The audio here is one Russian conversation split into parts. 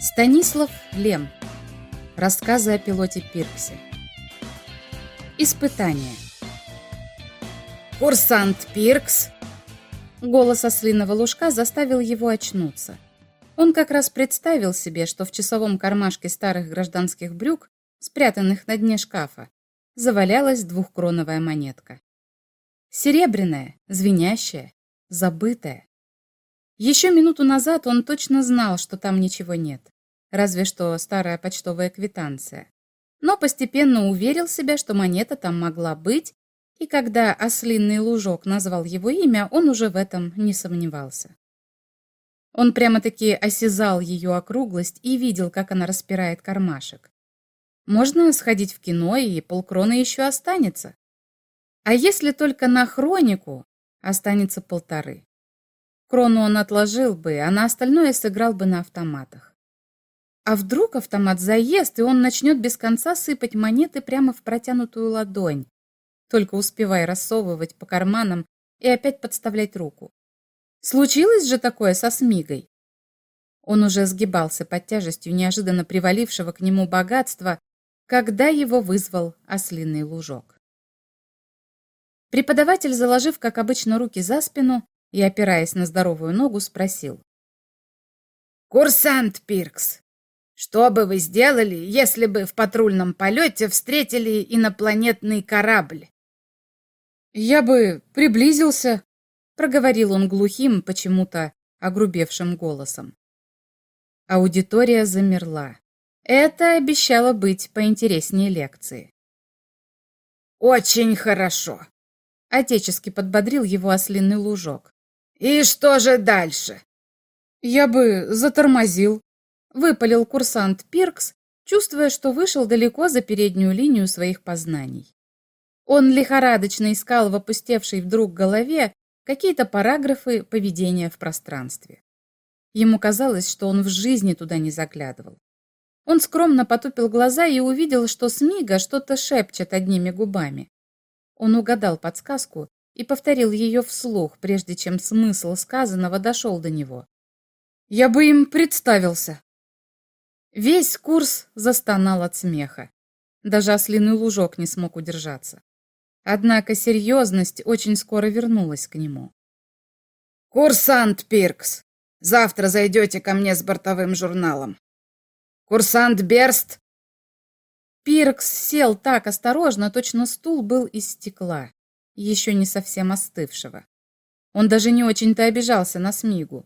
Станислав Лем. Рассказы о пилоте Пирксе. Испытание. «Курсант Пиркс!» Голос ослиного лужка заставил его очнуться. Он как раз представил себе, что в часовом кармашке старых гражданских брюк, спрятанных на дне шкафа, завалялась двухкроновая монетка. Серебряная, звенящая, забытая. Еще минуту назад он точно знал, что там ничего нет, разве что старая почтовая квитанция. Но постепенно уверил себя, что монета там могла быть, и когда ослинный лужок назвал его имя, он уже в этом не сомневался. Он прямо-таки осязал ее округлость и видел, как она распирает кармашек. Можно сходить в кино, и полкрона еще останется. А если только на хронику, останется полторы. Крону он отложил бы, а на остальное сыграл бы на автоматах. А вдруг автомат заест, и он начнет без конца сыпать монеты прямо в протянутую ладонь, только успевая рассовывать по карманам и опять подставлять руку. Случилось же такое со Смигой. Он уже сгибался под тяжестью неожиданно привалившего к нему богатства, когда его вызвал ослиный лужок. Преподаватель, заложив, как обычно, руки за спину, и, опираясь на здоровую ногу, спросил. «Курсант Пиркс, что бы вы сделали, если бы в патрульном полете встретили инопланетный корабль?» «Я бы приблизился», — проговорил он глухим, почему-то огрубевшим голосом. Аудитория замерла. Это обещало быть поинтереснее лекции. «Очень хорошо», — отечески подбодрил его ослиный лужок. «И что же дальше?» «Я бы затормозил», — выпалил курсант Пиркс, чувствуя, что вышел далеко за переднюю линию своих познаний. Он лихорадочно искал в опустевшей вдруг голове какие-то параграфы поведения в пространстве. Ему казалось, что он в жизни туда не заглядывал. Он скромно потупил глаза и увидел, что Смига что-то шепчет одними губами. Он угадал подсказку и повторил ее вслух, прежде чем смысл сказанного дошел до него. «Я бы им представился!» Весь курс застонал от смеха. Даже ослиный лужок не смог удержаться. Однако серьезность очень скоро вернулась к нему. «Курсант Пиркс, завтра зайдете ко мне с бортовым журналом. Курсант Берст!» Пиркс сел так осторожно, точно стул был из стекла еще не совсем остывшего. Он даже не очень-то обижался на Смигу.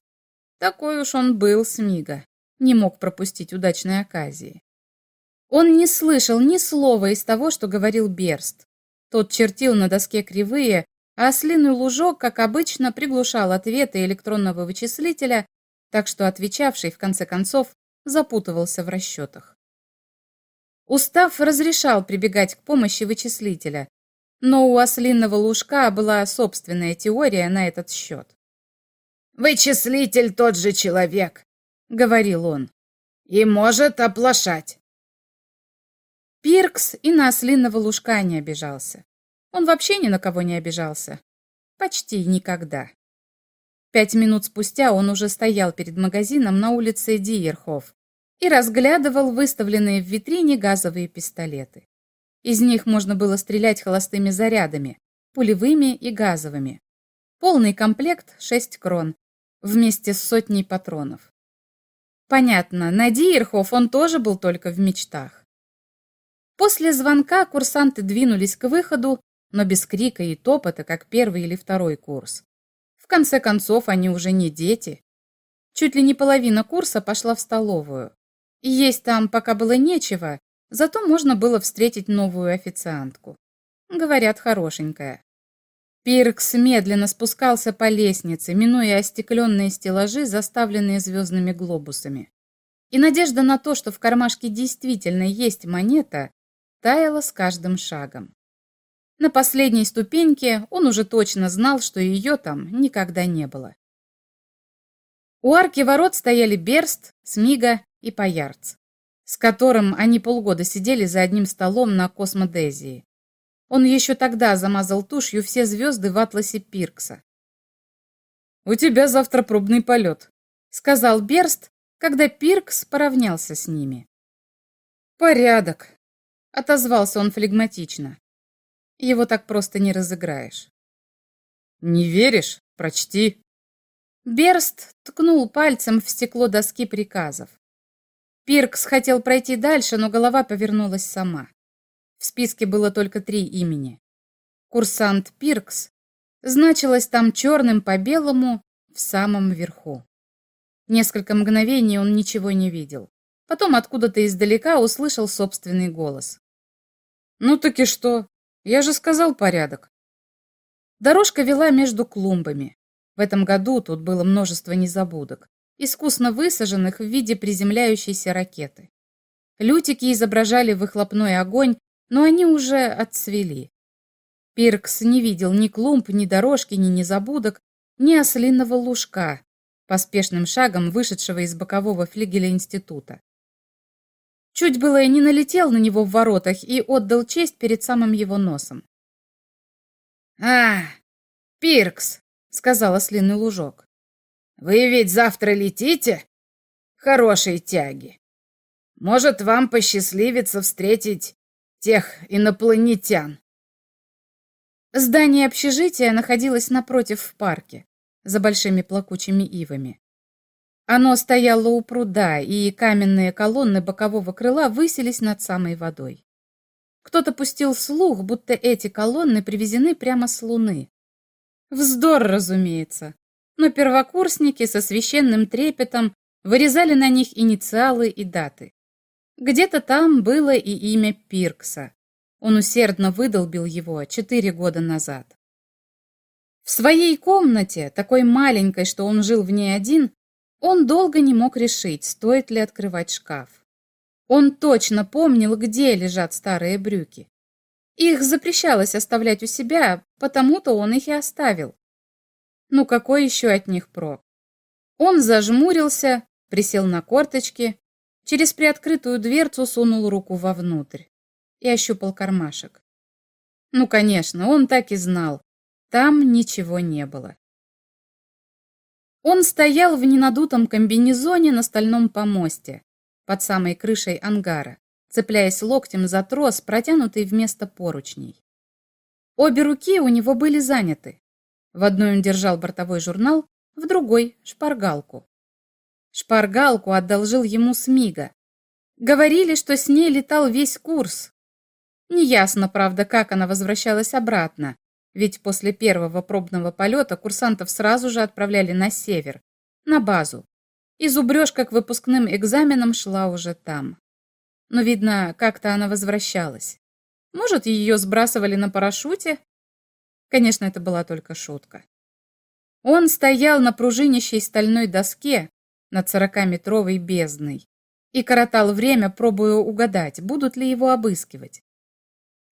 Такой уж он был Смига, не мог пропустить удачной оказии. Он не слышал ни слова из того, что говорил Берст. Тот чертил на доске кривые, а ослиный лужок, как обычно, приглушал ответы электронного вычислителя, так что отвечавший, в конце концов, запутывался в расчетах. Устав разрешал прибегать к помощи вычислителя, но у ослиного лужка была собственная теория на этот счет. «Вычислитель тот же человек», — говорил он, — «и может оплошать». Пиркс и на ослиного лужка не обижался. Он вообще ни на кого не обижался. Почти никогда. Пять минут спустя он уже стоял перед магазином на улице Диерхоф и разглядывал выставленные в витрине газовые пистолеты. Из них можно было стрелять холостыми зарядами, пулевыми и газовыми. Полный комплект – 6 крон, вместе с сотней патронов. Понятно, на Диерхоф он тоже был только в мечтах. После звонка курсанты двинулись к выходу, но без крика и топота, как первый или второй курс. В конце концов, они уже не дети. Чуть ли не половина курса пошла в столовую. И есть там пока было нечего, Зато можно было встретить новую официантку. Говорят, хорошенькая. Пиркс медленно спускался по лестнице, минуя остекленные стеллажи, заставленные звездными глобусами. И надежда на то, что в кармашке действительно есть монета, таяла с каждым шагом. На последней ступеньке он уже точно знал, что ее там никогда не было. У арки ворот стояли Берст, Смига и Паярц с которым они полгода сидели за одним столом на космодезии. Он еще тогда замазал тушью все звезды в атласе Пиркса. «У тебя завтра пробный полет», — сказал Берст, когда Пиркс поравнялся с ними. «Порядок», — отозвался он флегматично. Его так просто не разыграешь. «Не веришь? Прочти». Берст ткнул пальцем в стекло доски приказов. Пиркс хотел пройти дальше, но голова повернулась сама. В списке было только три имени. Курсант Пиркс значилось там черным по белому в самом верху. Несколько мгновений он ничего не видел. Потом откуда-то издалека услышал собственный голос. «Ну таки что? Я же сказал порядок». Дорожка вела между клумбами. В этом году тут было множество незабудок, искусно высаженных в виде приземляющейся ракеты. Лютики изображали выхлопной огонь, но они уже отцвели. Пиркс не видел ни клумб, ни дорожки, ни незабудок, ни ослиного лужка, поспешным шагом вышедшего из бокового флигеля института. Чуть было и не налетел на него в воротах и отдал честь перед самым его носом. «А, Пиркс!» сказал ослиный лужок. «Вы ведь завтра летите? Хорошие тяги. Может, вам посчастливится встретить тех инопланетян?» Здание общежития находилось напротив в парке, за большими плакучими ивами. Оно стояло у пруда, и каменные колонны бокового крыла высились над самой водой. Кто-то пустил слух, будто эти колонны привезены прямо с Луны. Вздор, разумеется. Но первокурсники со священным трепетом вырезали на них инициалы и даты. Где-то там было и имя Пиркса. Он усердно выдолбил его четыре года назад. В своей комнате, такой маленькой, что он жил в ней один, он долго не мог решить, стоит ли открывать шкаф. Он точно помнил, где лежат старые брюки. Их запрещалось оставлять у себя, потому-то он их и оставил. Ну какой еще от них прок? Он зажмурился, присел на корточки, через приоткрытую дверцу сунул руку вовнутрь и ощупал кармашек. Ну, конечно, он так и знал. Там ничего не было. Он стоял в ненадутом комбинезоне на стальном помосте, под самой крышей ангара цепляясь локтем за трос, протянутый вместо поручней. Обе руки у него были заняты. В одной он держал бортовой журнал, в другой — шпаргалку. Шпаргалку одолжил ему Смига. Говорили, что с ней летал весь курс. Неясно, правда, как она возвращалась обратно, ведь после первого пробного полета курсантов сразу же отправляли на север, на базу. И зубрежка к выпускным экзаменам шла уже там но, видно, как-то она возвращалась. Может, ее сбрасывали на парашюте? Конечно, это была только шутка. Он стоял на пружинящей стальной доске над сорокаметровой бездной и коротал время, пробуя угадать, будут ли его обыскивать.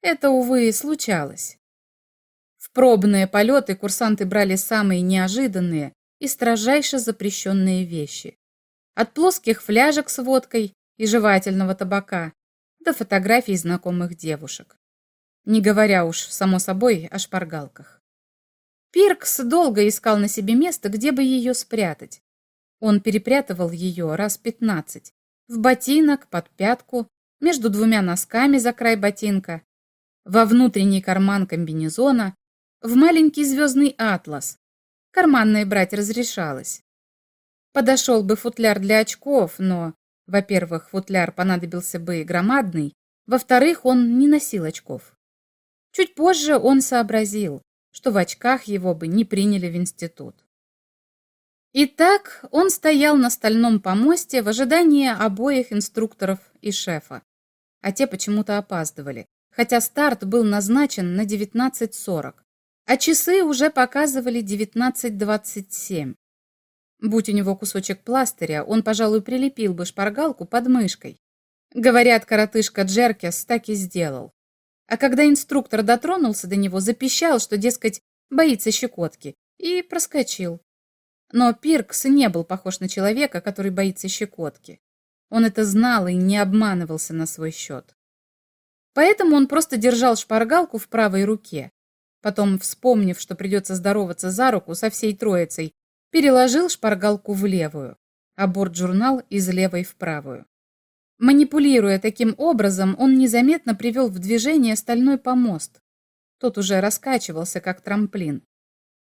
Это, увы, случалось. В пробные полеты курсанты брали самые неожиданные и строжайше запрещенные вещи. От плоских фляжек с водкой и жевательного табака, до фотографий знакомых девушек. Не говоря уж, само собой, о шпаргалках. Пиркс долго искал на себе место, где бы ее спрятать. Он перепрятывал ее раз пятнадцать. В ботинок, под пятку, между двумя носками за край ботинка, во внутренний карман комбинезона, в маленький звездный атлас. Карманные брать разрешалось. Подошел бы футляр для очков, но во-первых, футляр понадобился бы громадный, во-вторых, он не носил очков. Чуть позже он сообразил, что в очках его бы не приняли в институт. Итак, он стоял на стальном помосте в ожидании обоих инструкторов и шефа, а те почему-то опаздывали, хотя старт был назначен на 19.40, а часы уже показывали 19.27. Будь у него кусочек пластыря, он, пожалуй, прилепил бы шпаргалку под мышкой. Говорят, коротышка Джеркес так и сделал. А когда инструктор дотронулся до него, запищал, что, дескать, боится щекотки, и проскочил. Но Пиркс не был похож на человека, который боится щекотки. Он это знал и не обманывался на свой счет. Поэтому он просто держал шпаргалку в правой руке. Потом, вспомнив, что придется здороваться за руку со всей троицей, переложил шпаргалку в левую, а борт-журнал из левой в правую. Манипулируя таким образом, он незаметно привел в движение стальной помост. Тот уже раскачивался, как трамплин.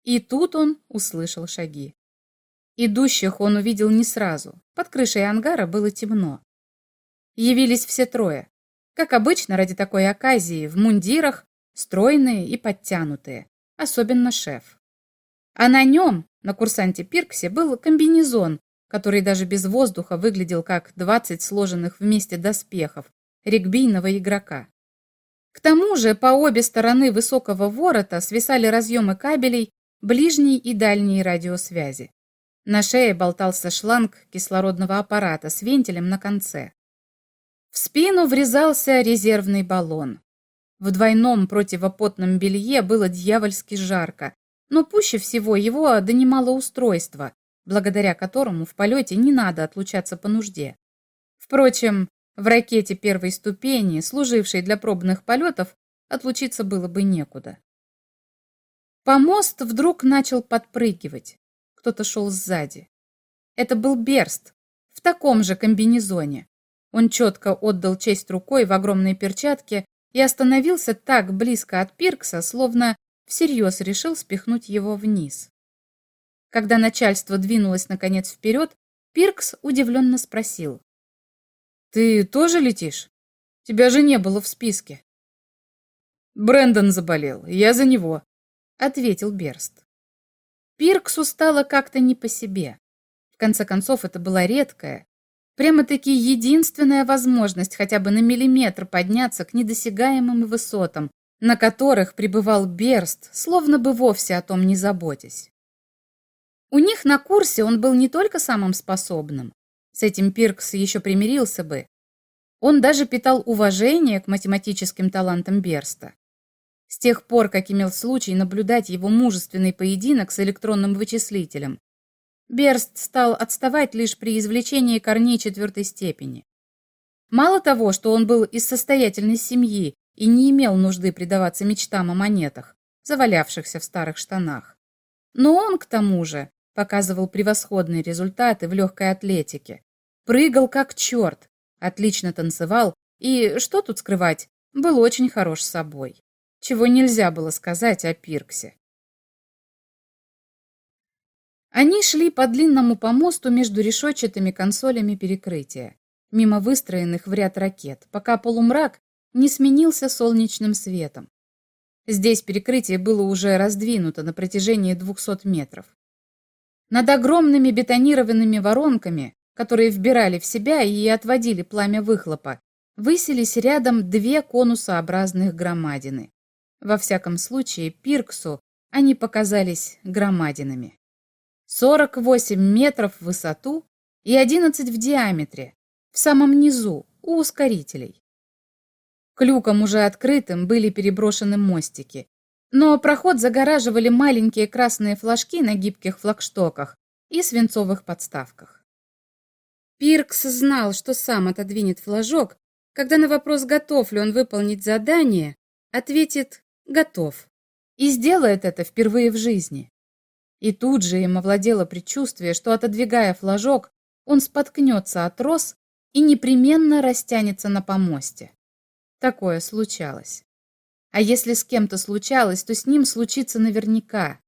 И тут он услышал шаги. Идущих он увидел не сразу. Под крышей ангара было темно. Явились все трое. Как обычно, ради такой оказии, в мундирах, стройные и подтянутые. Особенно шеф. А на нем, на курсанте Пирксе, был комбинезон, который даже без воздуха выглядел как 20 сложенных вместе доспехов регбийного игрока. К тому же по обе стороны высокого ворота свисали разъемы кабелей ближней и дальней радиосвязи. На шее болтался шланг кислородного аппарата с вентилем на конце. В спину врезался резервный баллон. В двойном противопотном белье было дьявольски жарко, но пуще всего его донимало устройство, благодаря которому в полете не надо отлучаться по нужде. Впрочем, в ракете первой ступени, служившей для пробных полетов, отлучиться было бы некуда. Помост вдруг начал подпрыгивать. Кто-то шел сзади. Это был Берст, в таком же комбинезоне. Он четко отдал честь рукой в огромной перчатке и остановился так близко от Пиркса, словно всерьез решил спихнуть его вниз. Когда начальство двинулось наконец вперед, Пиркс удивленно спросил. «Ты тоже летишь? Тебя же не было в списке». «Брэндон заболел, я за него», — ответил Берст. Пирксу стало как-то не по себе. В конце концов, это была редкая, прямо-таки единственная возможность хотя бы на миллиметр подняться к недосягаемым высотам, на которых пребывал Берст, словно бы вовсе о том не заботясь. У них на курсе он был не только самым способным, с этим Пиркс еще примирился бы, он даже питал уважение к математическим талантам Берста. С тех пор, как имел случай наблюдать его мужественный поединок с электронным вычислителем, Берст стал отставать лишь при извлечении корней четвертой степени. Мало того, что он был из состоятельной семьи и не имел нужды предаваться мечтам о монетах, завалявшихся в старых штанах, но он, к тому же, показывал превосходные результаты в легкой атлетике. Прыгал как черт, отлично танцевал и, что тут скрывать, был очень хорош собой. Чего нельзя было сказать о Пирксе. Они шли по длинному помосту между решетчатыми консолями перекрытия, мимо выстроенных в ряд ракет, пока полумрак не сменился солнечным светом. Здесь перекрытие было уже раздвинуто на протяжении 200 метров. Над огромными бетонированными воронками, которые вбирали в себя и отводили пламя выхлопа, высились рядом две конусообразных громадины. Во всяком случае, Пирксу они показались громадинами. 48 метров в высоту и 11 в диаметре, в самом низу, у ускорителей. К люкам уже открытым были переброшены мостики, но проход загораживали маленькие красные флажки на гибких флагштоках и свинцовых подставках. Пиркс знал, что сам отодвинет флажок, когда на вопрос, готов ли он выполнить задание, ответит «готов» и сделает это впервые в жизни. И тут же им овладело предчувствие, что, отодвигая флажок, он споткнется от роз и непременно растянется на помосте. Такое случалось. А если с кем-то случалось, то с ним случится наверняка.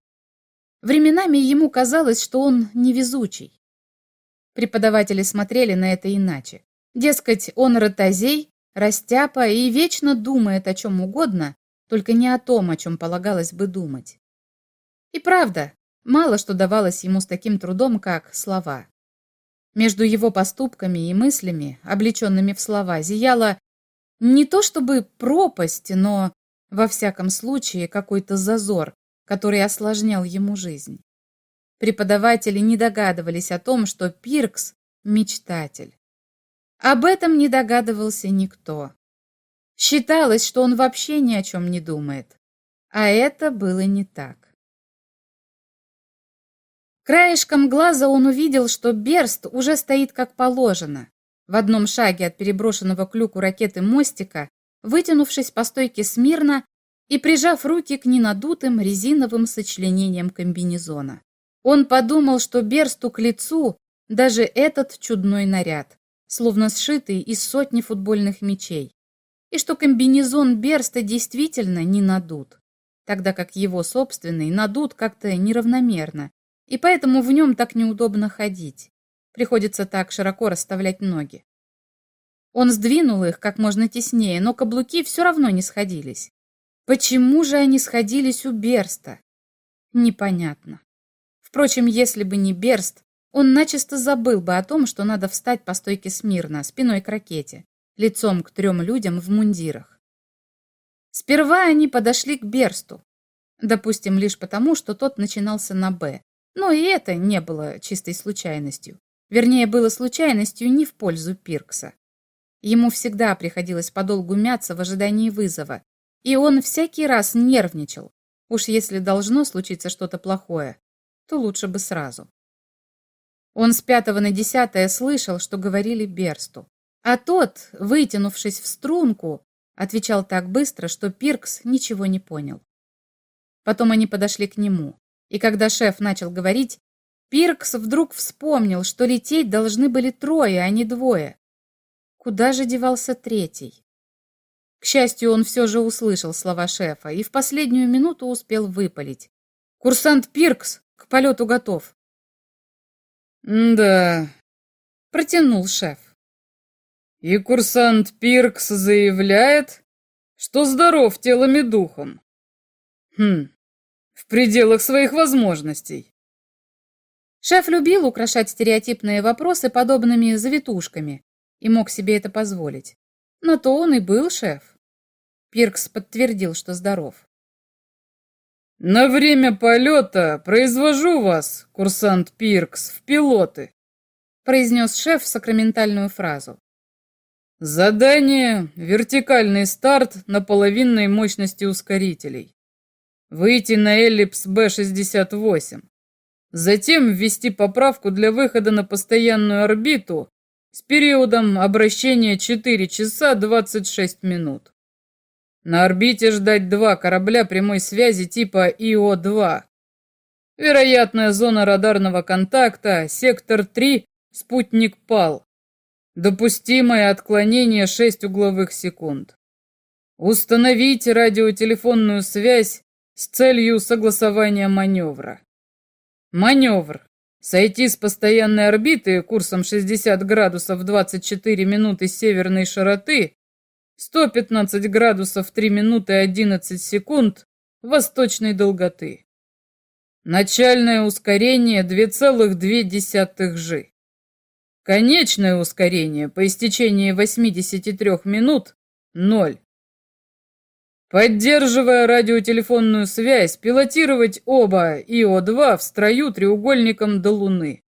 Временами ему казалось, что он невезучий. Преподаватели смотрели на это иначе. Дескать, он ротозей, растяпа и вечно думает о чем угодно, только не о том, о чем полагалось бы думать. И правда, мало что давалось ему с таким трудом, как слова. Между его поступками и мыслями, облеченными в слова, зияла не то чтобы пропасть, но во всяком случае, какой-то зазор, который осложнял ему жизнь. Преподаватели не догадывались о том, что Пиркс – мечтатель. Об этом не догадывался никто. Считалось, что он вообще ни о чем не думает. А это было не так. Краешком глаза он увидел, что Берст уже стоит как положено. В одном шаге от переброшенного к люку ракеты мостика вытянувшись по стойке смирно и прижав руки к ненадутым резиновым сочленениям комбинезона. Он подумал, что Берсту к лицу, Даже этот чудной наряд, словно сшитый из сотни футбольных мячей. И что комбинезон Берста действительно не надут, тогда как его собственный надут как-то неравномерно, и поэтому в нем так неудобно ходить. Приходится так широко расставлять ноги. Он сдвинул их как можно теснее, но каблуки все равно не сходились. Почему же они сходились у Берста? Непонятно. Впрочем, если бы не Берст, он начисто забыл бы о том, что надо встать по стойке смирно, спиной к ракете, лицом к трем людям в мундирах. Сперва они подошли к Берсту, допустим, лишь потому, что тот начинался на «Б», но и это не было чистой случайностью. Вернее, было случайностью не в пользу Пиркса. Ему всегда приходилось подолгу мяться в ожидании вызова, и он всякий раз нервничал. Уж если должно случиться что-то плохое, то лучше бы сразу. Он с пятого на десятое слышал, что говорили Берсту. А тот, вытянувшись в струнку, отвечал так быстро, что Пиркс ничего не понял. Потом они подошли к нему, и когда шеф начал говорить, Пиркс вдруг вспомнил, что лететь должны были трое, а не двое. Куда же девался третий? К счастью, он все же услышал слова шефа и в последнюю минуту успел выпалить. «Курсант Пиркс к полету готов». «Да», — протянул шеф. «И курсант Пиркс заявляет, что здоров телом и духом. Хм, в пределах своих возможностей». Шеф любил украшать стереотипные вопросы подобными завитушками и мог себе это позволить. На то он и был шеф. Пиркс подтвердил, что здоров. «На время полета произвожу вас, курсант Пиркс, в пилоты», произнес шеф сакраментальную фразу. «Задание — вертикальный старт на половинной мощности ускорителей. Выйти на эллипс Б-68. Затем ввести поправку для выхода на постоянную орбиту с периодом обращения 4 часа 26 минут. На орбите ждать два корабля прямой связи типа ИО-2. Вероятная зона радарного контакта, сектор 3, спутник ПАЛ. Допустимое отклонение 6 угловых секунд. Установить радиотелефонную связь с целью согласования маневра. Маневр. Сойти с постоянной орбиты курсом 60 градусов 24 минуты северной широты, 115 градусов 3 минуты 11 секунд восточной долготы. Начальное ускорение 2,2 g. Конечное ускорение по истечении 83 минут – 0. Поддерживая радиотелефонную связь, пилотировать оба ИО-2 в строю треугольником до Луны.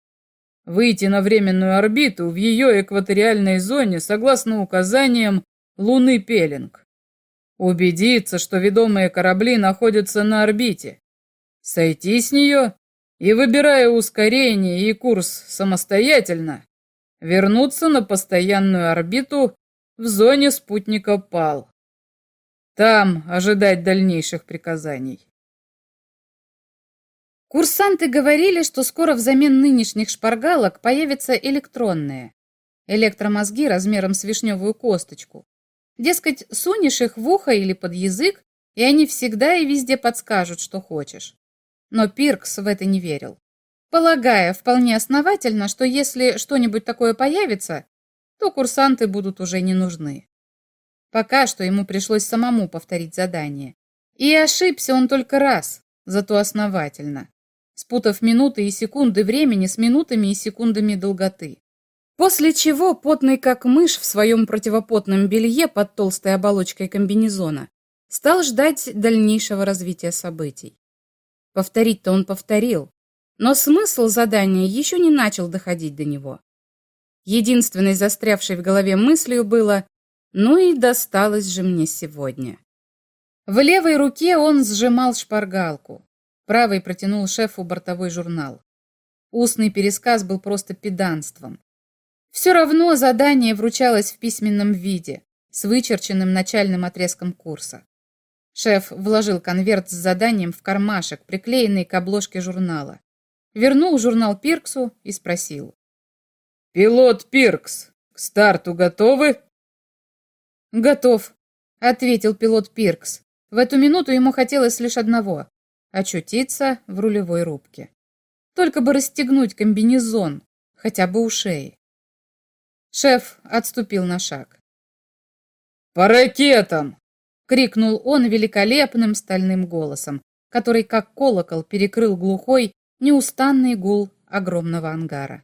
Выйти на временную орбиту в ее экваториальной зоне согласно указаниям Луны Пелинг. Убедиться, что ведомые корабли находятся на орбите. Сойти с нее и, выбирая ускорение и курс самостоятельно, вернуться на постоянную орбиту в зоне спутника ПАЛ. Там ожидать дальнейших приказаний. Курсанты говорили, что скоро взамен нынешних шпаргалок появятся электронные. Электромозги размером с вишневую косточку. Дескать, сунешь их в ухо или под язык, и они всегда и везде подскажут, что хочешь. Но Пиркс в это не верил, полагая вполне основательно, что если что-нибудь такое появится, то курсанты будут уже не нужны. Пока что ему пришлось самому повторить задание. И ошибся он только раз, зато основательно, спутав минуты и секунды времени с минутами и секундами долготы. После чего, потный как мышь в своем противопотном белье под толстой оболочкой комбинезона, стал ждать дальнейшего развития событий. Повторить-то он повторил, но смысл задания еще не начал доходить до него. Единственной застрявшей в голове мыслью было ну и досталось же мне сегодня. В левой руке он сжимал шпаргалку. Правой протянул шефу бортовой журнал. Устный пересказ был просто педанством. Все равно задание вручалось в письменном виде, с вычерченным начальным отрезком курса. Шеф вложил конверт с заданием в кармашек, приклеенный к обложке журнала. Вернул журнал Пирксу и спросил. «Пилот Пиркс, к старту готовы?» «Готов», — ответил пилот Пиркс. В эту минуту ему хотелось лишь одного — очутиться в рулевой рубке. Только бы расстегнуть комбинезон, хотя бы у шеи. Шеф отступил на шаг. «По ракетам!» — крикнул он великолепным стальным голосом, который, как колокол, перекрыл глухой, неустанный гул огромного ангара.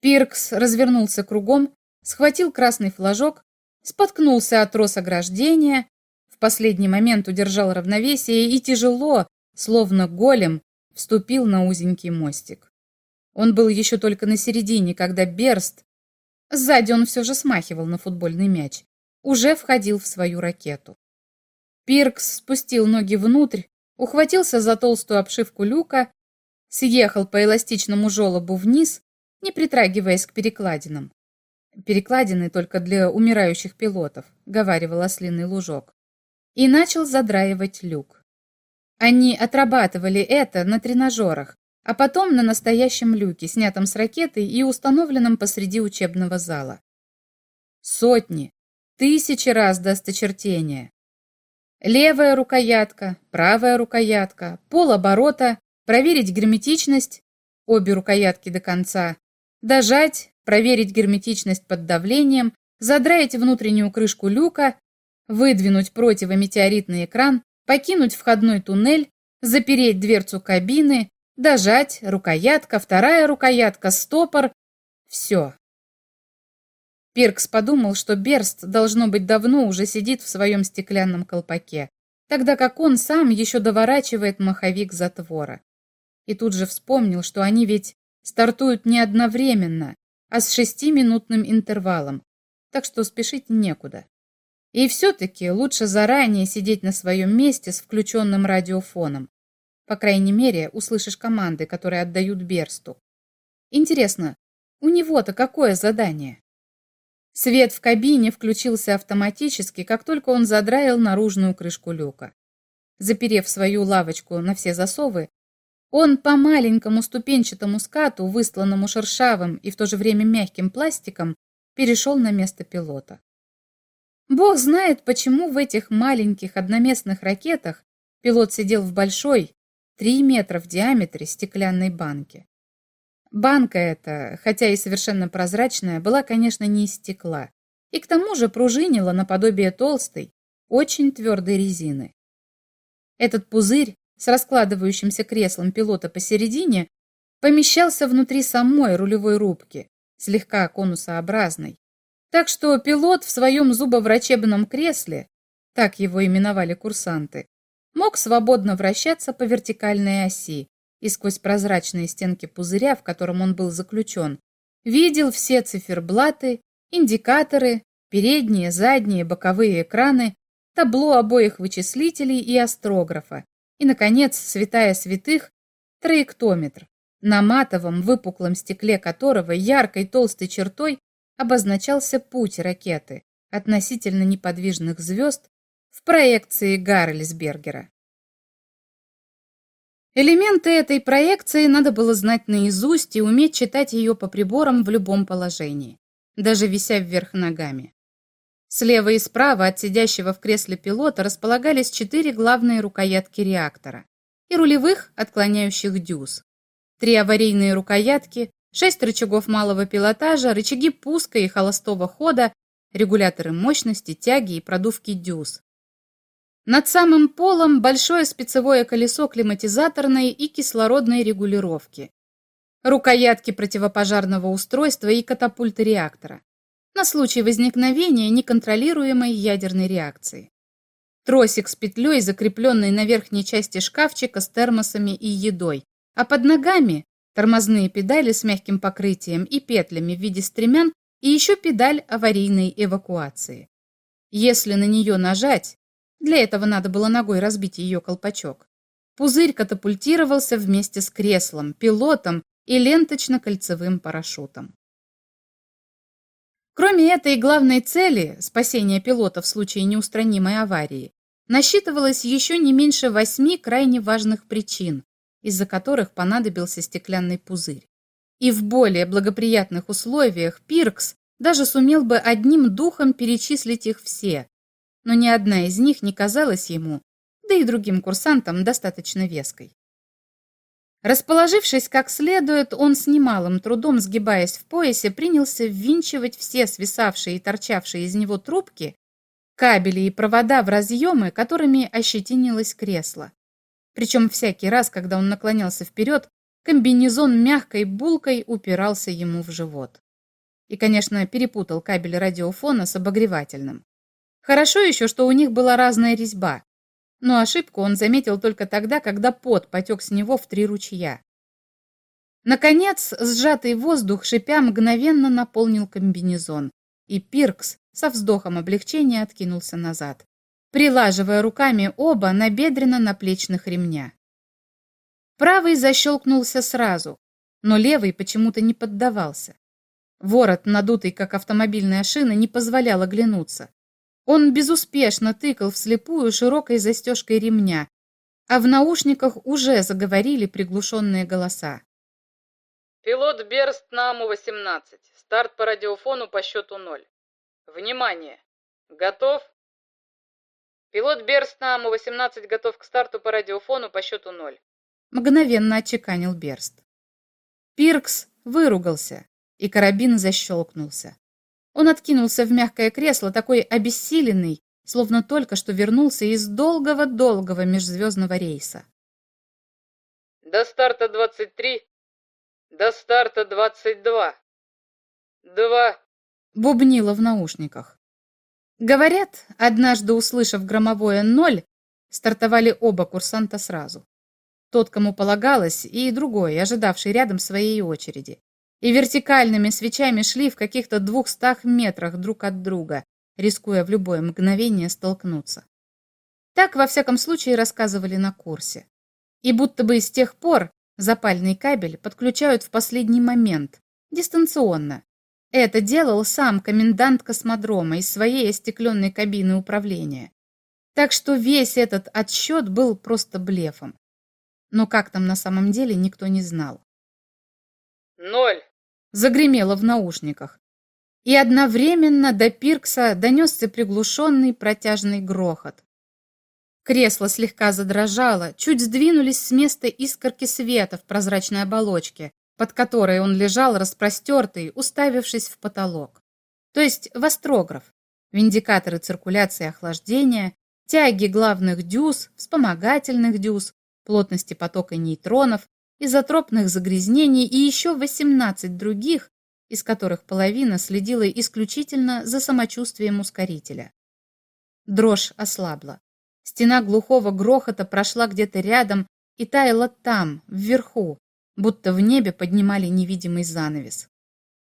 Пиркс развернулся кругом, схватил красный флажок, споткнулся от трос ограждения, в последний момент удержал равновесие и тяжело, словно голем, вступил на узенький мостик. Он был еще только на середине, когда Берст, сзади он все же смахивал на футбольный мяч, уже входил в свою ракету. Пиркс спустил ноги внутрь, ухватился за толстую обшивку люка, съехал по эластичному желобу вниз, не притрагиваясь к перекладинам. Перекладины только для умирающих пилотов, говаривал ослиный лужок. И начал задраивать люк. Они отрабатывали это на тренажерах, а потом на настоящем люке, снятом с ракеты и установленном посреди учебного зала. Сотни, тысячи раз до осточертения. Левая рукоятка, правая рукоятка, полоборота, проверить герметичность, обе рукоятки до конца, дожать, проверить герметичность под давлением, задраить внутреннюю крышку люка, выдвинуть противометеоритный экран, покинуть входной туннель, запереть дверцу кабины, дожать, рукоятка, вторая рукоятка, стопор. Все. Пиркс подумал, что Берст, должно быть, давно уже сидит в своем стеклянном колпаке, тогда как он сам еще доворачивает маховик затвора. И тут же вспомнил, что они ведь стартуют не одновременно, а с шестиминутным интервалом, так что спешить некуда. И все-таки лучше заранее сидеть на своем месте с включенным радиофоном. По крайней мере, услышишь команды, которые отдают Берсту. Интересно, у него-то какое задание? Свет в кабине включился автоматически, как только он задраил наружную крышку люка. Заперев свою лавочку на все засовы, он по маленькому ступенчатому скату, высланному шершавым и в то же время мягким пластиком, перешел на место пилота. Бог знает, почему в этих маленьких одноместных ракетах пилот сидел в большой, 3 метра в диаметре стеклянной банке. Банка эта, хотя и совершенно прозрачная, была, конечно, не из стекла, и к тому же пружинила наподобие толстой, очень твердой резины. Этот пузырь с раскладывающимся креслом пилота посередине помещался внутри самой рулевой рубки, слегка конусообразной. Так что пилот в своем зубоврачебном кресле, так его именовали курсанты, мог свободно вращаться по вертикальной оси и сквозь прозрачные стенки пузыря, в котором он был заключен, видел все циферблаты, индикаторы, передние, задние, боковые экраны, табло обоих вычислителей и астрографа, и, наконец, святая святых, траектометр, на матовом выпуклом стекле которого яркой толстой чертой обозначался путь ракеты относительно неподвижных звезд в проекции Гаррельсбергера. Элементы этой проекции надо было знать наизусть и уметь читать ее по приборам в любом положении, даже вися вверх ногами. Слева и справа от сидящего в кресле пилота располагались четыре главные рукоятки реактора и рулевых, отклоняющих дюз. Три аварийные рукоятки, шесть рычагов малого пилотажа, рычаги пуска и холостого хода, регуляторы мощности, тяги и продувки дюз. Над самым полом большое спецевое колесо климатизаторной и кислородной регулировки. Рукоятки противопожарного устройства и катапульты реактора на случай возникновения неконтролируемой ядерной реакции. Тросик с петлей, закрепленный на верхней части шкафчика с термосами и едой, а под ногами тормозные педали с мягким покрытием и петлями в виде стремян и еще педаль аварийной эвакуации. Если на нее нажать, для этого надо было ногой разбить ее колпачок, пузырь катапультировался вместе с креслом, пилотом и ленточно-кольцевым парашютом. Кроме этой главной цели, спасения пилота в случае неустранимой аварии, насчитывалось еще не меньше восьми крайне важных причин, из-за которых понадобился стеклянный пузырь. И в более благоприятных условиях Пиркс даже сумел бы одним духом перечислить их все, но ни одна из них не казалась ему, да и другим курсантам, достаточно веской. Расположившись как следует, он с немалым трудом, сгибаясь в поясе, принялся ввинчивать все свисавшие и торчавшие из него трубки, кабели и провода в разъемы, которыми ощетинилось кресло. Причем всякий раз, когда он наклонялся вперед, комбинезон мягкой булкой упирался ему в живот. И, конечно, перепутал кабель радиофона с обогревательным. Хорошо еще, что у них была разная резьба, но ошибку он заметил только тогда, когда пот потек с него в три ручья. Наконец, сжатый воздух, шипя, мгновенно наполнил комбинезон, и Пиркс со вздохом облегчения откинулся назад, прилаживая руками оба на бедренно-наплечных ремня. Правый защелкнулся сразу, но левый почему-то не поддавался. Ворот, надутый как автомобильная шина, не позволял оглянуться. Он безуспешно тыкал вслепую широкой застежкой ремня, а в наушниках уже заговорили приглушенные голоса. Пилот Берст на АМУ-18. Старт по радиофону по счету 0. Внимание! Готов? Пилот Берст на АМУ-18 готов к старту по радиофону по счету 0. Мгновенно отчеканил Берст. Пиркс выругался, и карабин защелкнулся. Он откинулся в мягкое кресло, такой обессиленный, словно только что вернулся из долгого-долгого межзвездного рейса. До старта 23. До старта 22. Два. Бубнило в наушниках. Говорят, однажды услышав громовое «ноль», стартовали оба курсанта сразу. Тот, кому полагалось, и другой, ожидавший рядом своей очереди и вертикальными свечами шли в каких-то двухстах метрах друг от друга, рискуя в любое мгновение столкнуться. Так, во всяком случае, рассказывали на курсе. И будто бы с тех пор запальный кабель подключают в последний момент, дистанционно. Это делал сам комендант космодрома из своей остекленной кабины управления. Так что весь этот отсчет был просто блефом. Но как там на самом деле, никто не знал. «Ноль!» — загремело в наушниках. И одновременно до Пиркса донесся приглушенный протяжный грохот. Кресло слегка задрожало, чуть сдвинулись с места искорки света в прозрачной оболочке, под которой он лежал распростертый, уставившись в потолок. То есть в астрограф, в индикаторы циркуляции охлаждения, тяги главных дюз, вспомогательных дюз, плотности потока нейтронов, изотропных загрязнений и еще 18 других, из которых половина следила исключительно за самочувствием ускорителя. Дрожь ослабла. Стена глухого грохота прошла где-то рядом и таяла там, вверху, будто в небе поднимали невидимый занавес.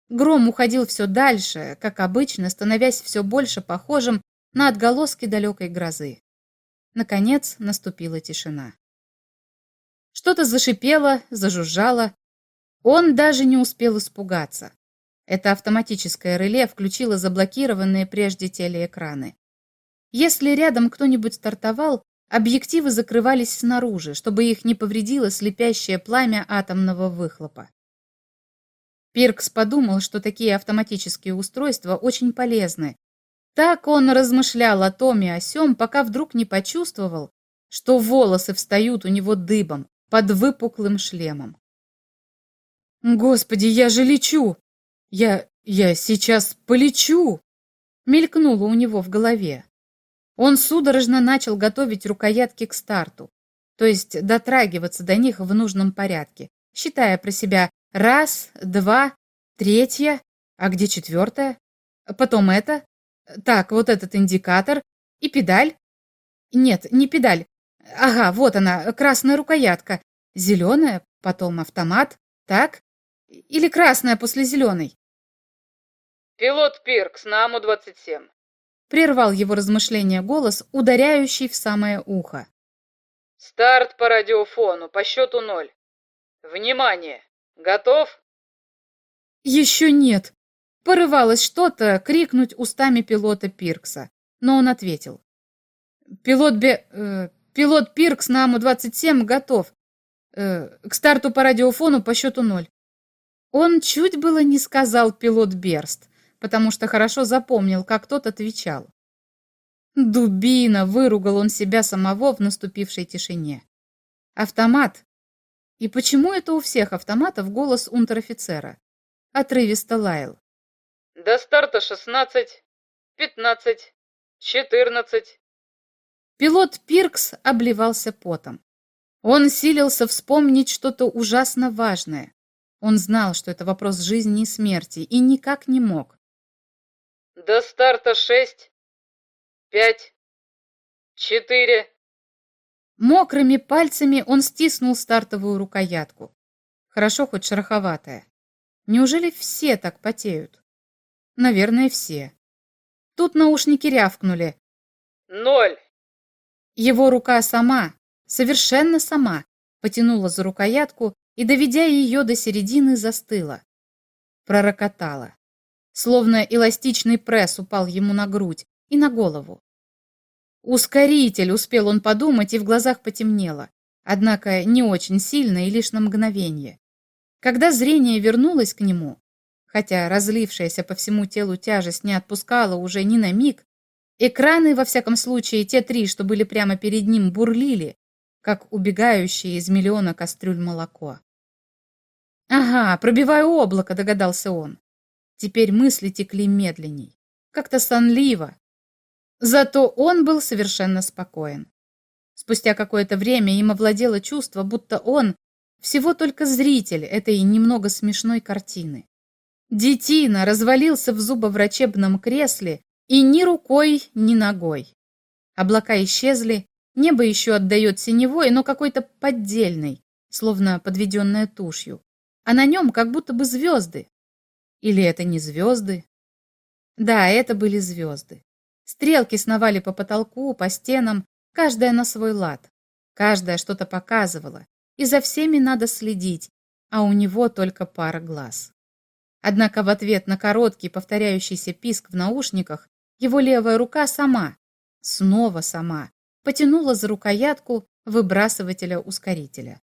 Гром уходил все дальше, как обычно, становясь все больше похожим на отголоски далекой грозы. Наконец наступила тишина. Что-то зашипело, зажужжало. Он даже не успел испугаться. Это автоматическое реле включило заблокированные прежде телеэкраны. Если рядом кто-нибудь стартовал, объективы закрывались снаружи, чтобы их не повредило слепящее пламя атомного выхлопа. Пиркс подумал, что такие автоматические устройства очень полезны. Так он размышлял о том и о сём, пока вдруг не почувствовал, что волосы встают у него дыбом, под выпуклым шлемом. «Господи, я же лечу! Я... я сейчас полечу!» Мелькнуло у него в голове. Он судорожно начал готовить рукоятки к старту, то есть дотрагиваться до них в нужном порядке, считая про себя раз, два, третья, а где четвертая? Потом это. Так, вот этот индикатор и педаль. Нет, не педаль, Ага, вот она, красная рукоятка. Зеленая, потом автомат, так? Или красная после зеленой? Пилот Пиркс на АМУ-27. Прервал его размышления голос, ударяющий в самое ухо. Старт по радиофону по счету ноль. Внимание! Готов? Еще нет. Порывалось что-то крикнуть устами пилота Пиркса, но он ответил. Пилот Бе... Э, Пилот Пиркс на АМУ-27 готов. Э, к старту по радиофону по счету ноль. Он чуть было не сказал пилот Берст, потому что хорошо запомнил, как тот отвечал. «Дубина!» — выругал он себя самого в наступившей тишине. «Автомат!» И почему это у всех автоматов голос унтер-офицера? Отрывисто лаял. «До старта шестнадцать, пятнадцать, четырнадцать». Пилот Пиркс обливался потом. Он силился вспомнить что-то ужасно важное. Он знал, что это вопрос жизни и смерти, и никак не мог. «До старта шесть, пять, четыре». Мокрыми пальцами он стиснул стартовую рукоятку. Хорошо хоть шероховатая. Неужели все так потеют? Наверное, все. Тут наушники рявкнули. «Ноль!» Его рука сама, совершенно сама, потянула за рукоятку и, доведя ее до середины, застыла. Пророкотала. Словно эластичный пресс упал ему на грудь и на голову. «Ускоритель!» — успел он подумать, и в глазах потемнело. Однако не очень сильно и лишь на мгновение. Когда зрение вернулось к нему, хотя разлившаяся по всему телу тяжесть не отпускала уже ни на миг, экраны, во всяком случае, те три, что были прямо перед ним, бурлили, как убегающее из миллиона кастрюль молоко. «Ага, пробиваю облако», — догадался он. Теперь мысли текли медленней, как-то сонливо. Зато он был совершенно спокоен. Спустя какое-то время им овладело чувство, будто он всего только зритель этой немного смешной картины. Детина развалился в зубоврачебном кресле и ни рукой, ни ногой. Облака исчезли, Небо еще отдает синевой, но какой-то поддельный, словно подведенная тушью. А на нем как будто бы звезды. Или это не звезды? Да, это были звезды. Стрелки сновали по потолку, по стенам, каждая на свой лад. Каждая что-то показывала, и за всеми надо следить, а у него только пара глаз. Однако в ответ на короткий повторяющийся писк в наушниках его левая рука сама, снова сама, потянула за рукоятку выбрасывателя ускорителя.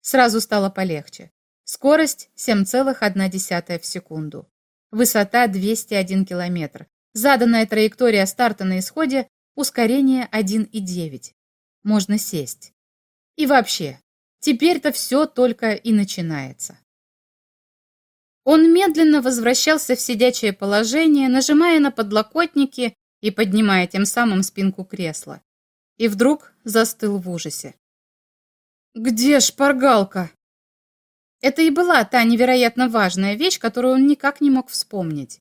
Сразу стало полегче. Скорость 7,1 в секунду. Высота 201 километр. Заданная траектория старта на исходе ускорение 1,9. Можно сесть. И вообще, теперь-то все только и начинается. Он медленно возвращался в сидячее положение, нажимая на подлокотники и поднимая тем самым спинку кресла и вдруг застыл в ужасе. «Где шпаргалка?» Это и была та невероятно важная вещь, которую он никак не мог вспомнить.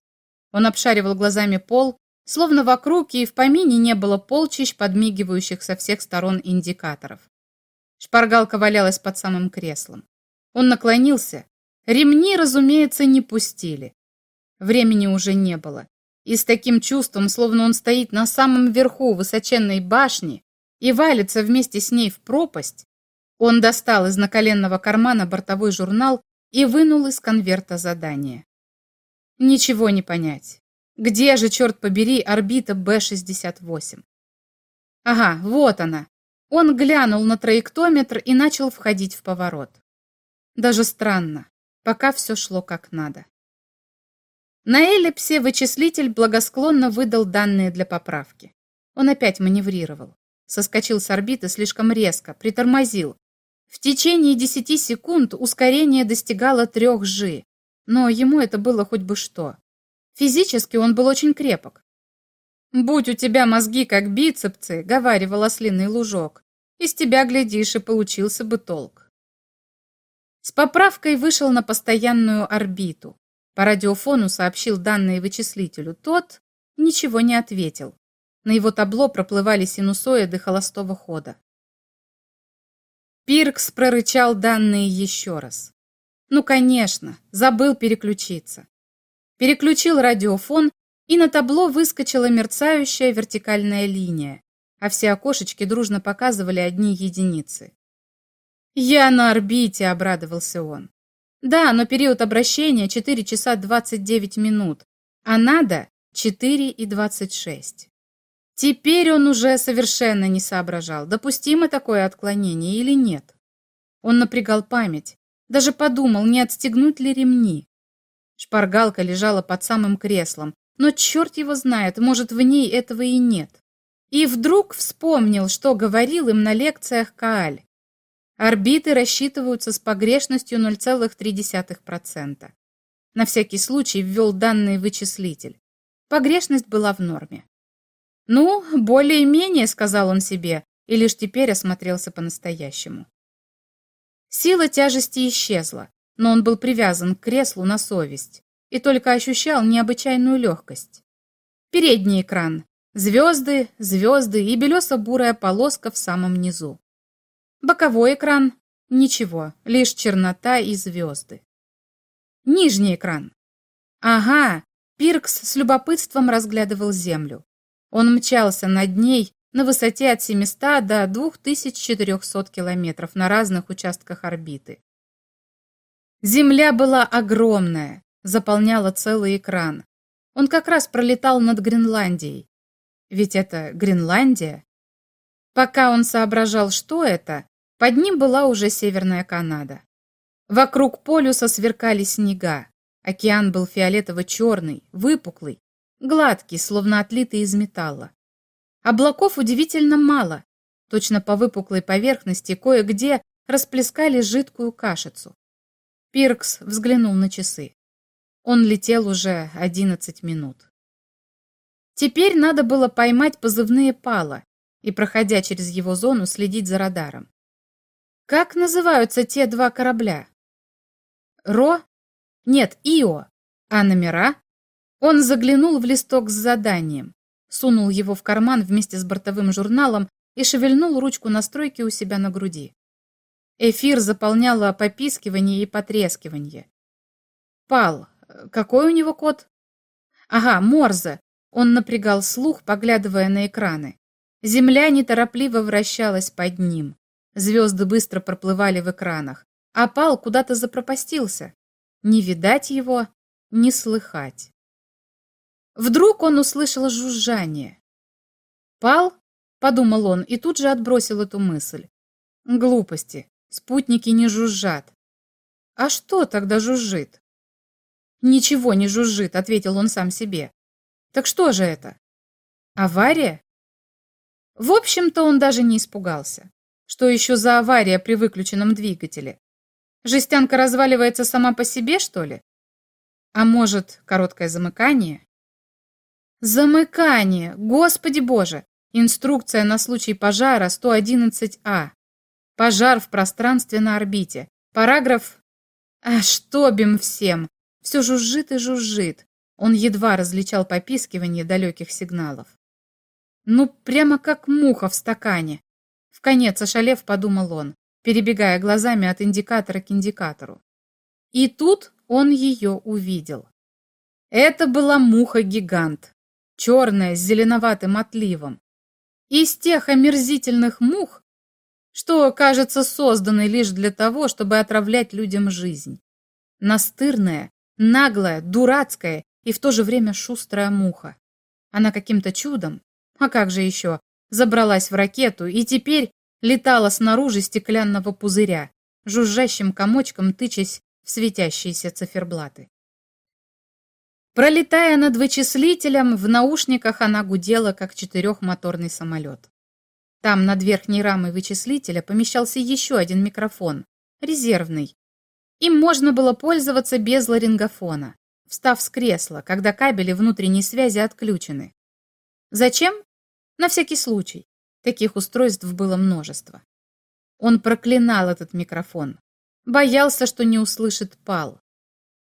Он обшаривал глазами пол, словно вокруг и в помине не было полчищ, подмигивающих со всех сторон индикаторов. Шпаргалка валялась под самым креслом. Он наклонился. Ремни, разумеется, не пустили. Времени уже не было. И с таким чувством, словно он стоит на самом верху высоченной башни, и валится вместе с ней в пропасть, он достал из наколенного кармана бортовой журнал и вынул из конверта задание. Ничего не понять. Где же, черт побери, орбита Б-68? Ага, вот она. Он глянул на траектометр и начал входить в поворот. Даже странно, пока все шло как надо. На эллипсе вычислитель благосклонно выдал данные для поправки. Он опять маневрировал. Соскочил с орбиты слишком резко, притормозил. В течение 10 секунд ускорение достигало 3 G, но ему это было хоть бы что. Физически он был очень крепок. «Будь у тебя мозги как бицепсы», — говаривал ослиный лужок, «из тебя, глядишь, и получился бы толк». С поправкой вышел на постоянную орбиту. По радиофону сообщил данные вычислителю. Тот ничего не ответил. На его табло проплывали синусоиды холостого хода. Пиркс прорычал данные еще раз. Ну, конечно, забыл переключиться. Переключил радиофон, и на табло выскочила мерцающая вертикальная линия, а все окошечки дружно показывали одни единицы. «Я на орбите», — обрадовался он. «Да, но период обращения 4 часа 29 минут, а надо 4 и 26». Теперь он уже совершенно не соображал, допустимо такое отклонение или нет. Он напрягал память, Даже подумал, не отстегнуть ли ремни. Шпаргалка лежала под самым креслом, но черт его знает, может, в ней этого и нет. И вдруг вспомнил, что говорил им на лекциях Кааль. Орбиты рассчитываются с погрешностью 0,3%. На всякий случай ввел данный вычислитель. Погрешность была в норме. «Ну, более-менее», — сказал он себе, и лишь теперь осмотрелся по-настоящему. Сила тяжести исчезла, но он был привязан к креслу на совесть и только ощущал необычайную легкость. Передний экран. Звезды, звезды и белесо-бурая полоска в самом низу. Боковой экран. Ничего, лишь чернота и звезды. Нижний экран. Ага, Пиркс с любопытством разглядывал Землю. Он мчался над ней на высоте от 700 до 2400 километров на разных участках орбиты. Земля была огромная, заполняла целый экран. Он как раз пролетал над Гренландией. Ведь это Гренландия. Пока он соображал, что это, под ним была уже Северная Канада. Вокруг полюса сверкали снега. Океан был фиолетово-черный, выпуклый, гладкий, словно отлитый из металла. Облаков удивительно мало. Точно по выпуклой поверхности кое-где расплескали жидкую кашицу. Пиркс взглянул на часы. Он летел уже одиннадцать минут. Теперь надо было поймать позывные пала и, проходя через его зону, следить за радаром. Как называются те два корабля? Ро? Нет, Ио. А номера? Он заглянул в листок с заданием, сунул его в карман вместе с бортовым журналом и шевельнул ручку настройки у себя на груди. Эфир заполняло попискивание и потрескивание. Пал. Какой у него код? Ага, Морзе. Он напрягал слух, поглядывая на экраны. Земля неторопливо вращалась под ним. Звезды быстро проплывали в экранах а Пал куда-то запропастился. Не видать его, не слыхать. Вдруг он услышал жужжание. «Пал?» — подумал он и тут же отбросил эту мысль. «Глупости. Спутники не жужжат». «А что тогда жужжит?» «Ничего не жужжит», — ответил он сам себе. «Так что же это? Авария?» В общем-то, он даже не испугался. Что еще за авария при выключенном двигателе? Жестянка разваливается сама по себе, что ли? А может, короткое замыкание? Замыкание! Господи боже! Инструкция на случай пожара 111А. Пожар в пространстве на орбите. Параграф... А что бим всем? Все жужжит и жужжит. Он едва различал попискивание далеких сигналов. Ну, прямо как муха в стакане. Конец ошалев, подумал он перебегая глазами от индикатора к индикатору. И тут он ее увидел. Это была муха-гигант, черная с зеленоватым отливом. Из тех омерзительных мух, что, кажется, созданы лишь для того, чтобы отравлять людям жизнь. Настырная, наглая, дурацкая и в то же время шустрая муха. Она каким-то чудом, а как же еще, забралась в ракету и теперь летала снаружи стеклянного пузыря, жужжащим комочком тычась в светящиеся циферблаты. Пролетая над вычислителем, в наушниках она гудела, как четырехмоторный самолет. Там над верхней рамой вычислителя помещался еще один микрофон, резервный. Им можно было пользоваться без ларингофона, встав с кресла, когда кабели внутренней связи отключены. Зачем? На всякий случай. Таких устройств было множество. Он проклинал этот микрофон. Боялся, что не услышит пал.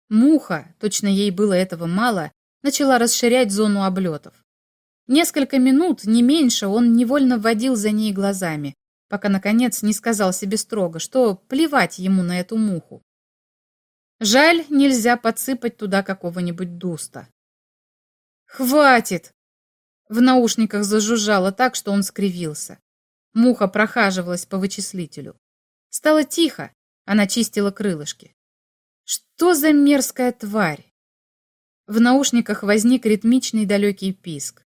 Муха, точно ей было этого мало, начала расширять зону облетов. Несколько минут, не меньше, он невольно водил за ней глазами, пока, наконец, не сказал себе строго, что плевать ему на эту муху. Жаль, нельзя подсыпать туда какого-нибудь дуста. «Хватит!» В наушниках зажужжало так, что он скривился. Муха прохаживалась по вычислителю. Стало тихо, она чистила крылышки. Что за мерзкая тварь? В наушниках возник ритмичный далекий писк.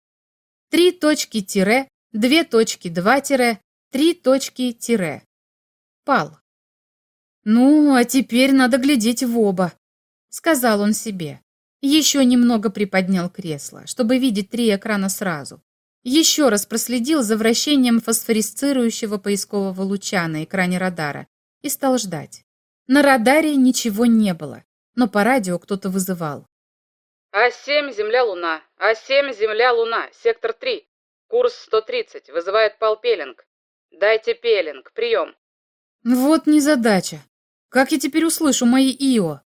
Три точки тире, две точки два тире, три точки тире. Пал. «Ну, а теперь надо глядеть в оба», — сказал он себе. Еще немного приподнял кресло, чтобы видеть три экрана сразу. Еще раз проследил за вращением фосфорисцирующего поискового луча на экране радара и стал ждать. На радаре ничего не было, но по радио кто-то вызывал. А7, Земля-Луна. А7, Земля-Луна. Сектор 3. Курс 130. Вызывает Пал Пеллинг. Дайте Пеллинг. Прием. Вот незадача. Как я теперь услышу мои ИО?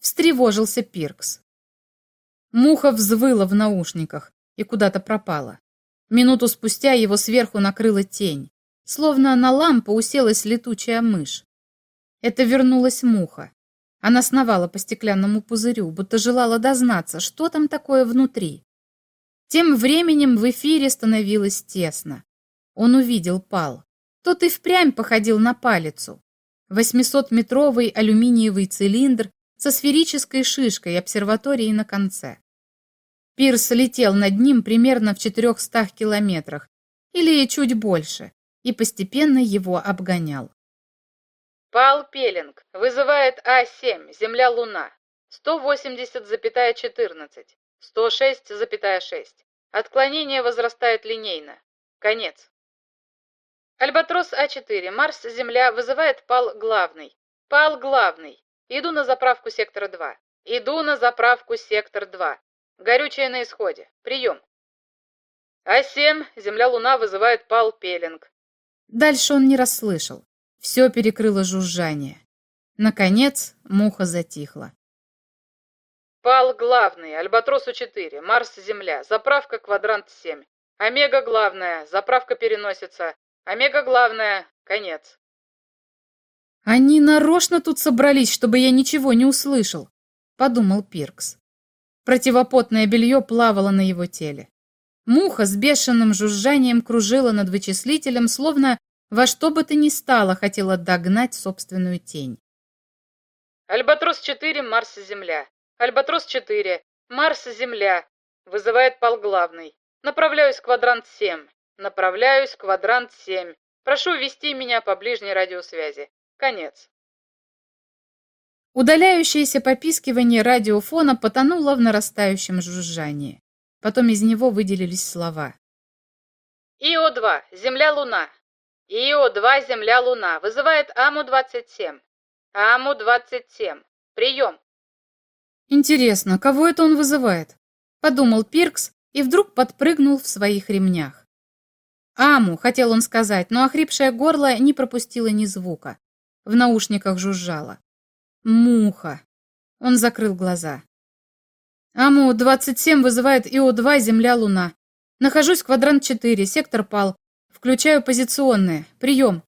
Встревожился Пиркс. Муха взвыла в наушниках и куда-то пропала. Минуту спустя его сверху накрыла тень, словно на лампу уселась летучая мышь. Это вернулась муха. Она сновала по стеклянному пузырю, будто желала дознаться, что там такое внутри. Тем временем в эфире становилось тесно. Он увидел пал. Тот и впрямь походил на палицу. 800-метровый алюминиевый цилиндр со сферической шишкой обсерватории на конце. Пирс летел над ним примерно в 400 километрах, или чуть больше, и постепенно его обгонял. Пал Пелинг вызывает А7, Земля-Луна, 180,14, 106,6. Отклонение возрастает линейно. Конец. Альбатрос А4, Марс-Земля вызывает пал главный. Пал главный. Иду на заправку сектора 2. Иду на заправку сектор 2. Горючее на исходе. Прием. А7, Земля-Луна вызывает пал Пелинг. Дальше он не расслышал. Все перекрыло жужжание. Наконец муха затихла. Пал главный, Альбатросу 4, Марс-Земля, заправка квадрант 7. Омега главная, заправка переносится. Омега главная, конец. Они нарочно тут собрались, чтобы я ничего не услышал, подумал Пиркс. Противопотное белье плавало на его теле. Муха с бешеным жужжанием кружила над вычислителем, словно во что бы то ни стало хотела догнать собственную тень. Альбатрос-4, Марс-Земля. Альбатрос-4, Марс-Земля. Вызывает пал главный. Направляюсь квадрант 7. Направляюсь квадрант 7. Прошу ввести меня по ближней радиосвязи. Конец. Удаляющееся попискивание радиофона потонуло в нарастающем жужжании. Потом из него выделились слова. ИО-2, Земля-Луна, ИО-2 Земля-Луна вызывает АМУ-27. АМУ-27. Прием. Интересно, кого это он вызывает? Подумал Пиркс и вдруг подпрыгнул в своих ремнях. Аму, хотел он сказать, но охрипшее горло не пропустило ни звука. В наушниках жужжало. Муха. Он закрыл глаза. Аму-27 вызывает ИО-2 Земля-Луна. Нахожусь квадрант 4, сектор ПАЛ. Включаю позиционные. Прием.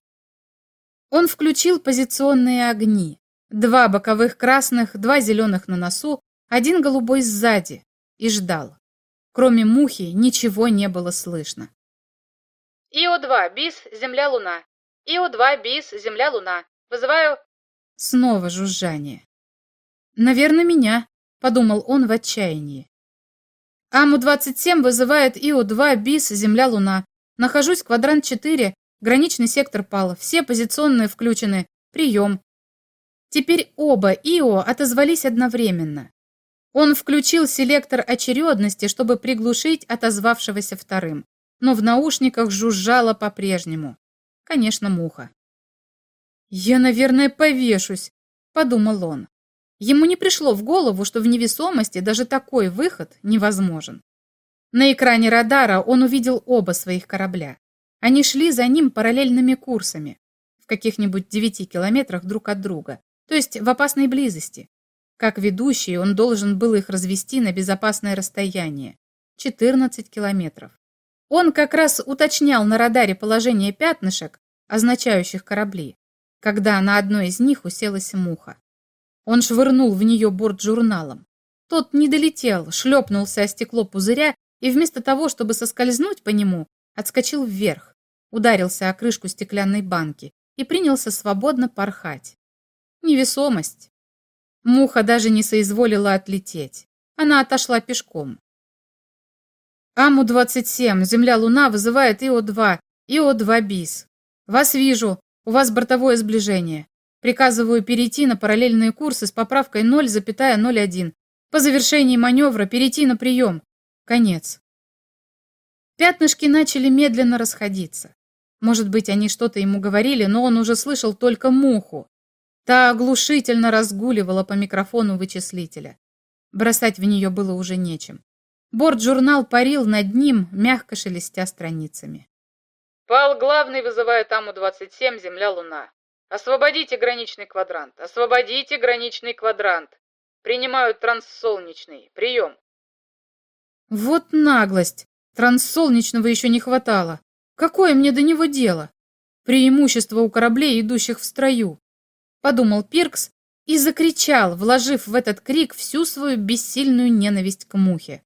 Он включил позиционные огни. Два боковых красных, два зеленых на носу, один голубой сзади. И ждал. Кроме мухи ничего не было слышно. ИО-2, БИС, Земля-Луна. ИО-2, БИС, Земля-Луна. Вызываю... Снова жужжание. «Наверное, меня», — подумал он в отчаянии. АМУ-27 вызывает ИО-2, БИС, Земля-Луна. Нахожусь квадрант 4, граничный сектор пала. Все позиционные включены. Прием. Теперь оба ИО отозвались одновременно. Он включил селектор очередности, чтобы приглушить отозвавшегося вторым. Но в наушниках жужжало по-прежнему. Конечно, муха. «Я, наверное, повешусь», — подумал он. Ему не пришло в голову, что в невесомости даже такой выход невозможен. На экране радара он увидел оба своих корабля. Они шли за ним параллельными курсами, в каких-нибудь девяти километрах друг от друга, то есть в опасной близости. Как ведущий он должен был их развести на безопасное расстояние – 14 километров. Он как раз уточнял на радаре положение пятнышек, означающих корабли, когда на одной из них уселась муха. Он швырнул в нее борт журналом. Тот не долетел, шлепнулся о стекло пузыря и вместо того, чтобы соскользнуть по нему, отскочил вверх, ударился о крышку стеклянной банки и принялся свободно порхать. Невесомость. Муха даже не соизволила отлететь. Она отошла пешком. Аму-27, Земля-Луна вызывает ИО-2, ИО-2 БИС. Вас вижу, у вас бортовое сближение. Приказываю перейти на параллельные курсы с поправкой 0,01. По завершении маневра перейти на прием. Конец. Пятнышки начали медленно расходиться. Может быть, они что-то ему говорили, но он уже слышал только муху. Та оглушительно разгуливала по микрофону вычислителя. Бросать в нее было уже нечем. Борт-журнал парил над ним, мягко шелестя страницами. Пал главный вызывает Аму-27, Земля-Луна. Освободите граничный квадрант. Освободите граничный квадрант. Принимают транссолнечный. Прием. Вот наглость. Транссолнечного еще не хватало. Какое мне до него дело? Преимущество у кораблей, идущих в строю. Подумал Пиркс и закричал, вложив в этот крик всю свою бессильную ненависть к мухе.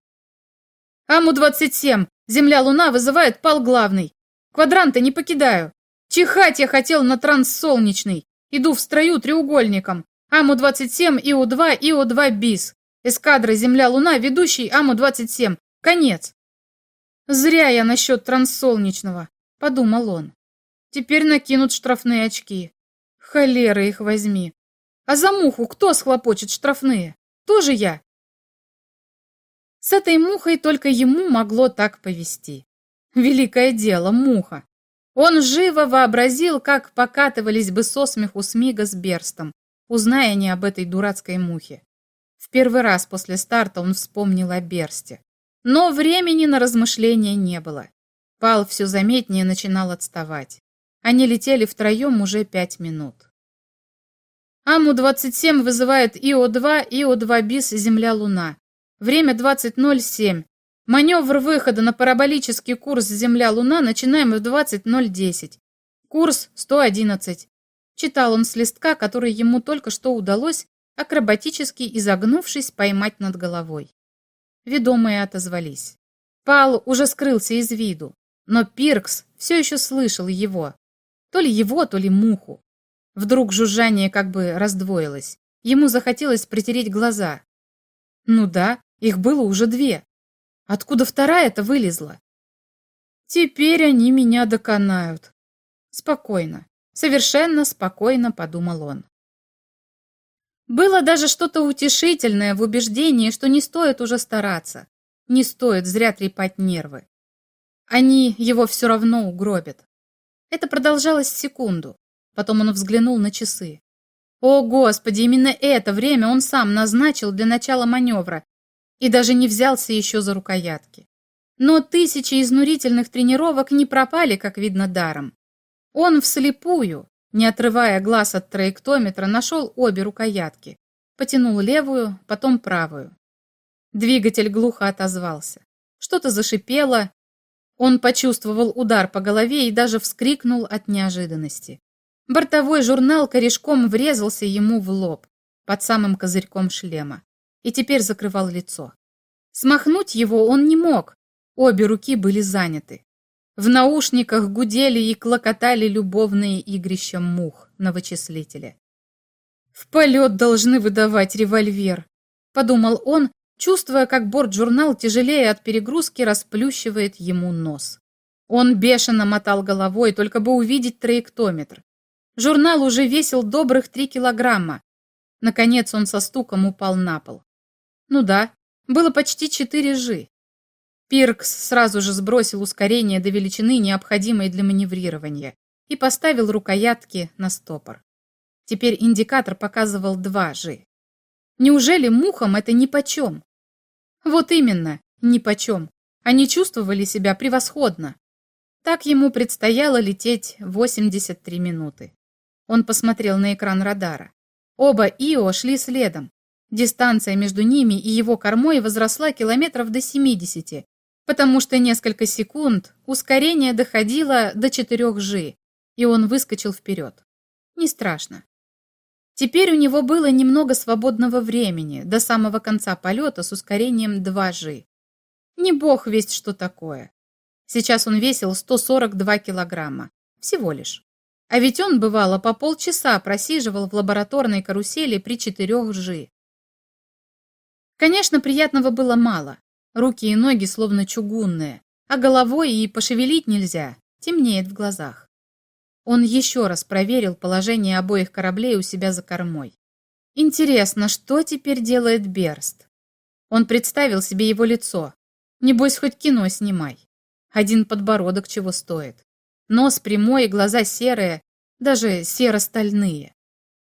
Аму-27, Земля-Луна вызывает пал главный. Квадранты не покидаю. Чихать я хотел на транссолнечный. Иду в строю треугольником. Аму-27, ИО-2, ИО-2 БИС. Эскадра Земля-Луна, ведущий Аму-27. Конец. Зря я насчет транссолнечного, подумал он. Теперь накинут штрафные очки. Холера их возьми. А за муху кто схлопочет штрафные? Тоже я. С этой мухой только ему могло так повести. Великое дело, муха. Он живо вообразил, как покатывались бы со смеху Смига с Берстом, узная они об этой дурацкой мухе. В первый раз после старта он вспомнил о Берсте. Но времени на размышления не было. Пал все заметнее начинал отставать. Они летели втроем уже пять минут. Аму-27 вызывает ИО-2, ИО-2 БИС Земля-Луна. Время 20.07. Маневр выхода на параболический курс Земля-Луна начинаем в 20.010. Курс 111. Читал он с листка, который ему только что удалось, акробатически изогнувшись, поймать над головой. Ведомые отозвались. Пал уже скрылся из виду, но Пиркс все еще слышал его. То ли его, то ли муху. Вдруг жужжание как бы раздвоилось. Ему захотелось притереть глаза. Ну да, их было уже две. Откуда вторая-то вылезла? Теперь они меня доконают. Спокойно, совершенно спокойно подумал он. Было даже что-то утешительное в убеждении, что не стоит уже стараться, не стоит зря трепать нервы. Они его все равно угробят. Это продолжалось секунду. Потом он взглянул на часы. О, Господи, именно это время он сам назначил для начала маневра и даже не взялся еще за рукоятки. Но тысячи изнурительных тренировок не пропали, как видно, даром. Он вслепую, не отрывая глаз от траектометра, нашел обе рукоятки. Потянул левую, потом правую. Двигатель глухо отозвался. Что-то зашипело. Он почувствовал удар по голове и даже вскрикнул от неожиданности. Бортовой журнал корешком врезался ему в лоб, под самым козырьком шлема, и теперь закрывал лицо. Смахнуть его он не мог, обе руки были заняты. В наушниках гудели и клокотали любовные игрища мух на вычислителе. «В полет должны выдавать револьвер», — подумал он, чувствуя, как борт-журнал тяжелее от перегрузки расплющивает ему нос. Он бешено мотал головой, только бы увидеть траектометр. Журнал уже весил добрых три килограмма. Наконец он со стуком упал на пол. Ну да, было почти четыре жи. Пиркс сразу же сбросил ускорение до величины, необходимой для маневрирования, и поставил рукоятки на стопор. Теперь индикатор показывал 2 G. Неужели мухам это нипочем? Вот именно, нипочем. Они чувствовали себя превосходно. Так ему предстояло лететь 83 минуты. Он посмотрел на экран радара. Оба Ио шли следом. Дистанция между ними и его кормой возросла километров до 70, потому что несколько секунд ускорение доходило до 4 G, и он выскочил вперед. Не страшно. Теперь у него было немного свободного времени до самого конца полета с ускорением 2 G. Не бог весть, что такое. Сейчас он весил 142 килограмма. Всего лишь. А ведь он, бывало, по полчаса просиживал в лабораторной карусели при 4 G. Конечно, приятного было мало. Руки и ноги словно чугунные, а головой и пошевелить нельзя, темнеет в глазах. Он еще раз проверил положение обоих кораблей у себя за кормой. Интересно, что теперь делает Берст? Он представил себе его лицо. Небось, хоть кино снимай. Один подбородок чего стоит. Нос прямой, глаза серые, даже серо-стальные.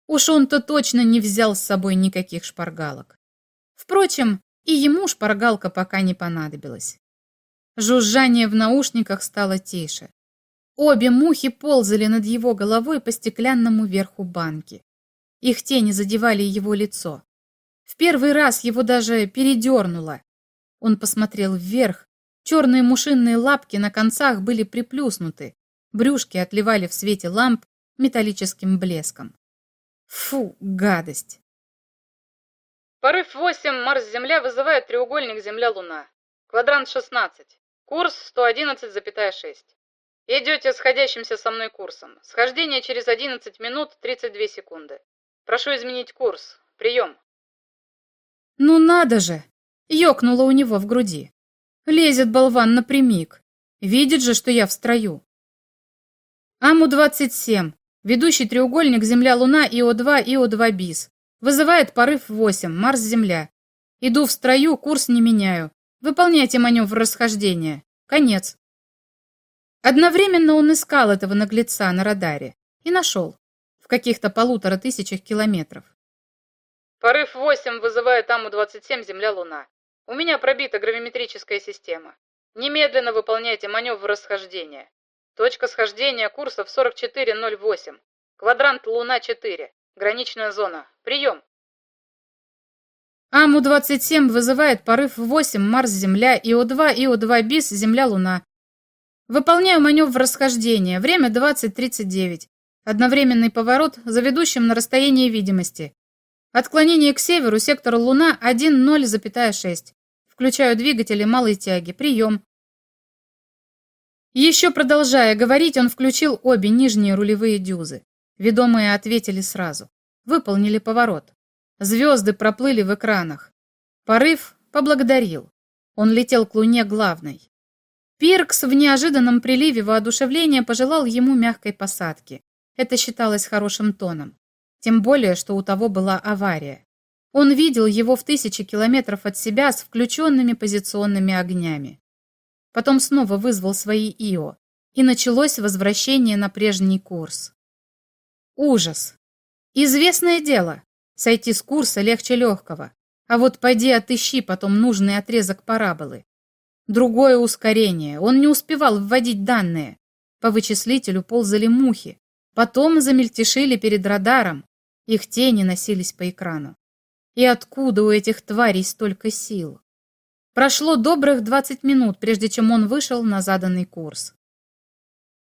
Уж он-то точно не взял с собой никаких шпаргалок. Впрочем, и ему шпаргалка пока не понадобилась. Жужжание в наушниках стало тише. Обе мухи ползали над его головой по стеклянному верху банки. Их тени задевали его лицо. В первый раз его даже передернуло. Он посмотрел вверх. Черные мушиные лапки на концах были приплюснуты. Брюшки отливали в свете ламп металлическим блеском. Фу, гадость. Порыв 8, Марс-Земля вызывает треугольник Земля-Луна. Квадрант 16. Курс 111,6. Идете сходящимся со мной курсом. Схождение через 11 минут 32 секунды. Прошу изменить курс. Прием. Ну надо же! Ёкнуло у него в груди. Лезет болван напрямик. Видит же, что я в строю. Аму-27. Ведущий треугольник Земля-Луна ИО-2, ИО-2 БИС. Вызывает порыв 8, Марс-Земля. Иду в строю, курс не меняю. Выполняйте маневр расхождения. Конец. Одновременно он искал этого наглеца на радаре. И нашел. В каких-то полутора тысячах километров. Порыв 8 вызывает Аму-27 Земля-Луна. У меня пробита гравиметрическая система. Немедленно выполняйте маневр расхождения. Точка схождения курсов 4408. Квадрант Луна-4. Граничная зона. Прием. АМУ-27 вызывает порыв 8, Марс-Земля, ИО-2, ИО-2 БИС, Земля-Луна. Выполняю маневр расхождения. Время 20.39. Одновременный поворот за ведущим на расстоянии видимости. Отклонение к северу, сектор Луна 1.0,6. Включаю двигатели малой тяги. Прием. Еще продолжая говорить, он включил обе нижние рулевые дюзы. Ведомые ответили сразу. Выполнили поворот. Звезды проплыли в экранах. Порыв поблагодарил. Он летел к Луне главной. Пиркс в неожиданном приливе воодушевления пожелал ему мягкой посадки. Это считалось хорошим тоном. Тем более, что у того была авария. Он видел его в тысячи километров от себя с включенными позиционными огнями. Потом снова вызвал свои ИО, и началось возвращение на прежний курс. Ужас. Известное дело, сойти с курса легче легкого, а вот пойди отыщи потом нужный отрезок параболы. Другое ускорение, он не успевал вводить данные. По вычислителю ползали мухи, потом замельтешили перед радаром, их тени носились по экрану. И откуда у этих тварей столько сил? Прошло добрых 20 минут, прежде чем он вышел на заданный курс.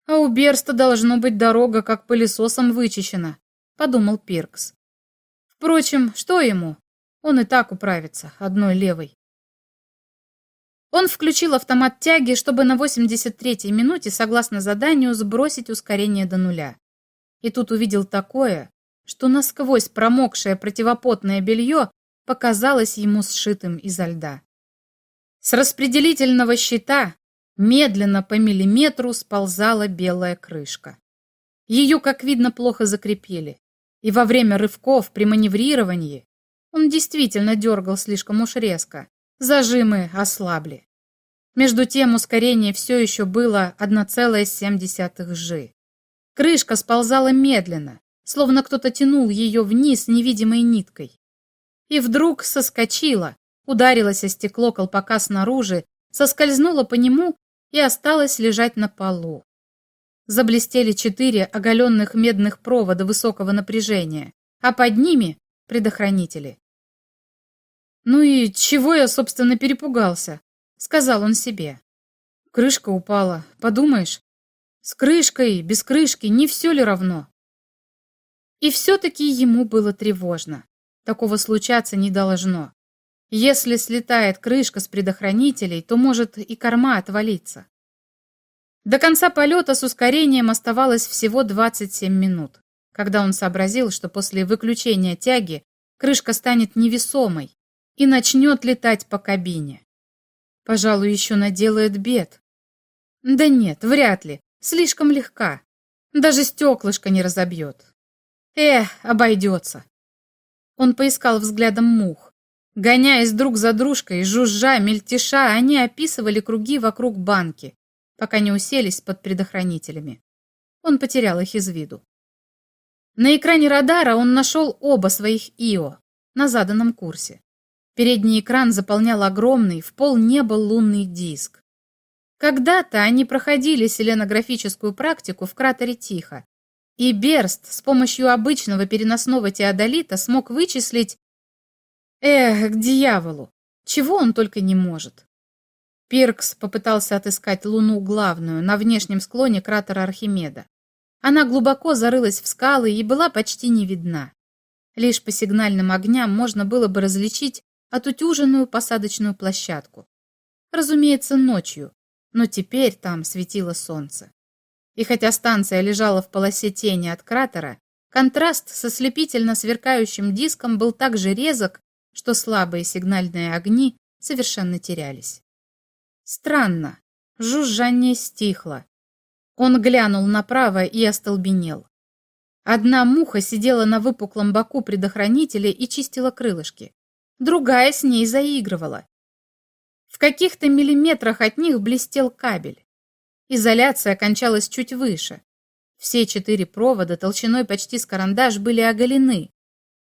А у Берста должно быть дорога как пылесосом вычищена, подумал Пиркс. Впрочем, что ему? Он и так управится одной левой. Он включил автомат тяги, чтобы на 83-й минуте, согласно заданию, сбросить ускорение до нуля. И тут увидел такое, что насквозь промокшее противопотное белье показалось ему сшитым изо льда. С распределительного щита медленно по миллиметру сползала белая крышка. Ее, как видно, плохо закрепили. И во время рывков при маневрировании он действительно дергал слишком уж резко. Зажимы ослабли. Между тем ускорение все еще было 1,7 жи. Крышка сползала медленно, словно кто-то тянул ее вниз невидимой ниткой. И вдруг соскочила, ударилась о стекло колпака снаружи, соскользнула по нему и осталась лежать на полу. Заблестели четыре оголенных медных провода высокого напряжения, а под ними — предохранители. «Ну и чего я, собственно, перепугался?» — сказал он себе. Крышка упала, подумаешь. С крышкой, без крышки, не все ли равно? И все-таки ему было тревожно. Такого случаться не должно. Если слетает крышка с предохранителей, то может и корма отвалиться. До конца полета с ускорением оставалось всего 27 минут, когда он сообразил, что после выключения тяги крышка станет невесомой и начнет летать по кабине. Пожалуй, еще наделает бед. Да нет, вряд ли, слишком легка. Даже стеклышко не разобьет. Э, обойдется. Он поискал взглядом мух. Гоняясь друг за дружкой, жужжа, мельтеша, они описывали круги вокруг банки, пока не уселись под предохранителями. Он потерял их из виду. На экране радара он нашел оба своих ИО на заданном курсе. Передний экран заполнял огромный, в пол неба лунный диск. Когда-то они проходили селенографическую практику в кратере Тихо, и Берст с помощью обычного переносного теодолита смог вычислить... Эх, к дьяволу! Чего он только не может. Пиркс попытался отыскать Луну главную на внешнем склоне кратера Архимеда. Она глубоко зарылась в скалы и была почти не видна. Лишь по сигнальным огням можно было бы различить отутюженную посадочную площадку. Разумеется, ночью, но теперь там светило солнце. И хотя станция лежала в полосе тени от кратера, контраст со слепительно сверкающим диском был так же резок, что слабые сигнальные огни совершенно терялись. Странно, жужжание стихло. Он глянул направо и остолбенел. Одна муха сидела на выпуклом боку предохранителя и чистила крылышки. Другая с ней заигрывала. В каких-то миллиметрах от них блестел кабель. Изоляция кончалась чуть выше. Все четыре провода толщиной почти с карандаш были оголены.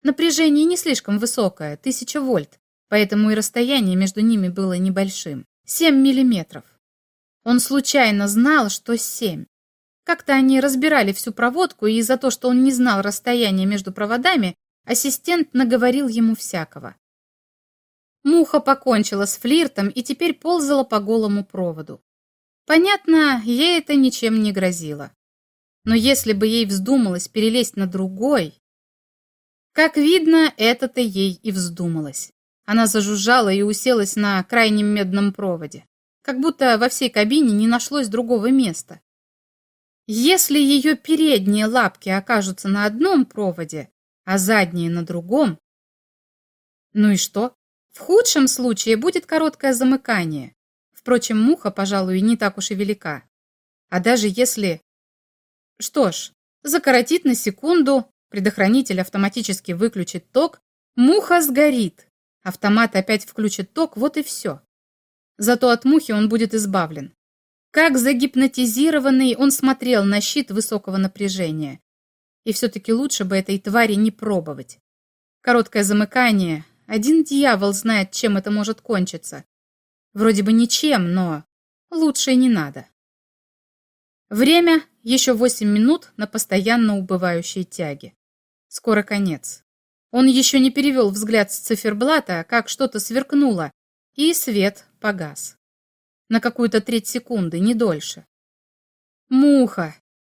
Напряжение не слишком высокое, 1000 вольт, поэтому и расстояние между ними было небольшим. 7 миллиметров. Он случайно знал, что 7. Как-то они разбирали всю проводку, и за то, что он не знал расстояния между проводами, ассистент наговорил ему всякого. Муха покончила с флиртом и теперь ползала по голому проводу. Понятно, ей это ничем не грозило. Но если бы ей вздумалось перелезть на другой... Как видно, это-то ей и вздумалось. Она зажужжала и уселась на крайнем медном проводе. Как будто во всей кабине не нашлось другого места. Если ее передние лапки окажутся на одном проводе, а задние на другом... Ну и что? В худшем случае будет короткое замыкание. Впрочем, муха, пожалуй, не так уж и велика. А даже если... Что ж, закоротит на секунду, предохранитель автоматически выключит ток, муха сгорит. Автомат опять включит ток, вот и все. Зато от мухи он будет избавлен. Как загипнотизированный он смотрел на щит высокого напряжения. И все-таки лучше бы этой твари не пробовать. Короткое замыкание, один дьявол знает, чем это может кончиться. Вроде бы ничем, но лучше и не надо. Время еще восемь минут на постоянно убывающей тяге. Скоро конец. Он еще не перевел взгляд с циферблата, как что-то сверкнуло, и свет погас. На какую-то треть секунды, не дольше. Муха!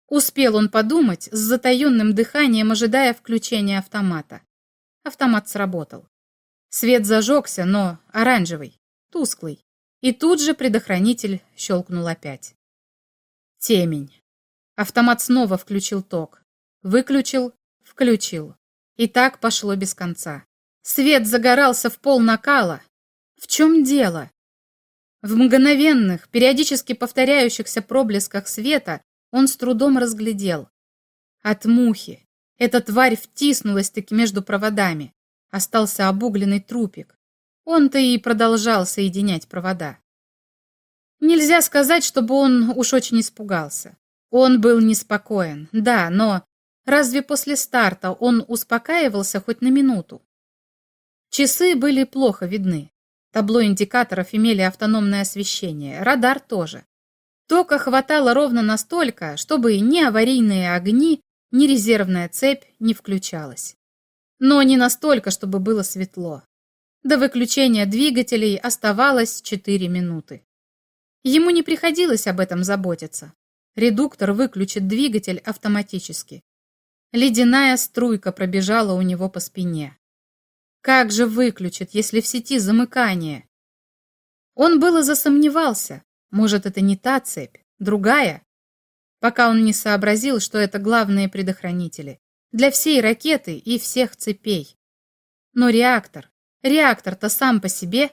Успел он подумать с затаенным дыханием, ожидая включения автомата. Автомат сработал. Свет зажегся, но оранжевый, тусклый. И тут же предохранитель щелкнул опять. Темень. Автомат снова включил ток. Выключил, включил. И так пошло без конца. Свет загорался в пол накала. В чем дело? В мгновенных, периодически повторяющихся проблесках света он с трудом разглядел. От мухи. Эта тварь втиснулась-таки между проводами остался обугленный трупик. Он-то и продолжал соединять провода. Нельзя сказать, чтобы он уж очень испугался. Он был неспокоен, да, но разве после старта он успокаивался хоть на минуту? Часы были плохо видны. Табло индикаторов имели автономное освещение, радар тоже. Тока хватало ровно настолько, чтобы ни аварийные огни, ни резервная цепь не включалась но не настолько, чтобы было светло. До выключения двигателей оставалось 4 минуты. Ему не приходилось об этом заботиться. Редуктор выключит двигатель автоматически. Ледяная струйка пробежала у него по спине. Как же выключит, если в сети замыкание? Он было засомневался. Может, это не та цепь, другая? Пока он не сообразил, что это главные предохранители для всей ракеты и всех цепей. Но реактор, реактор-то сам по себе.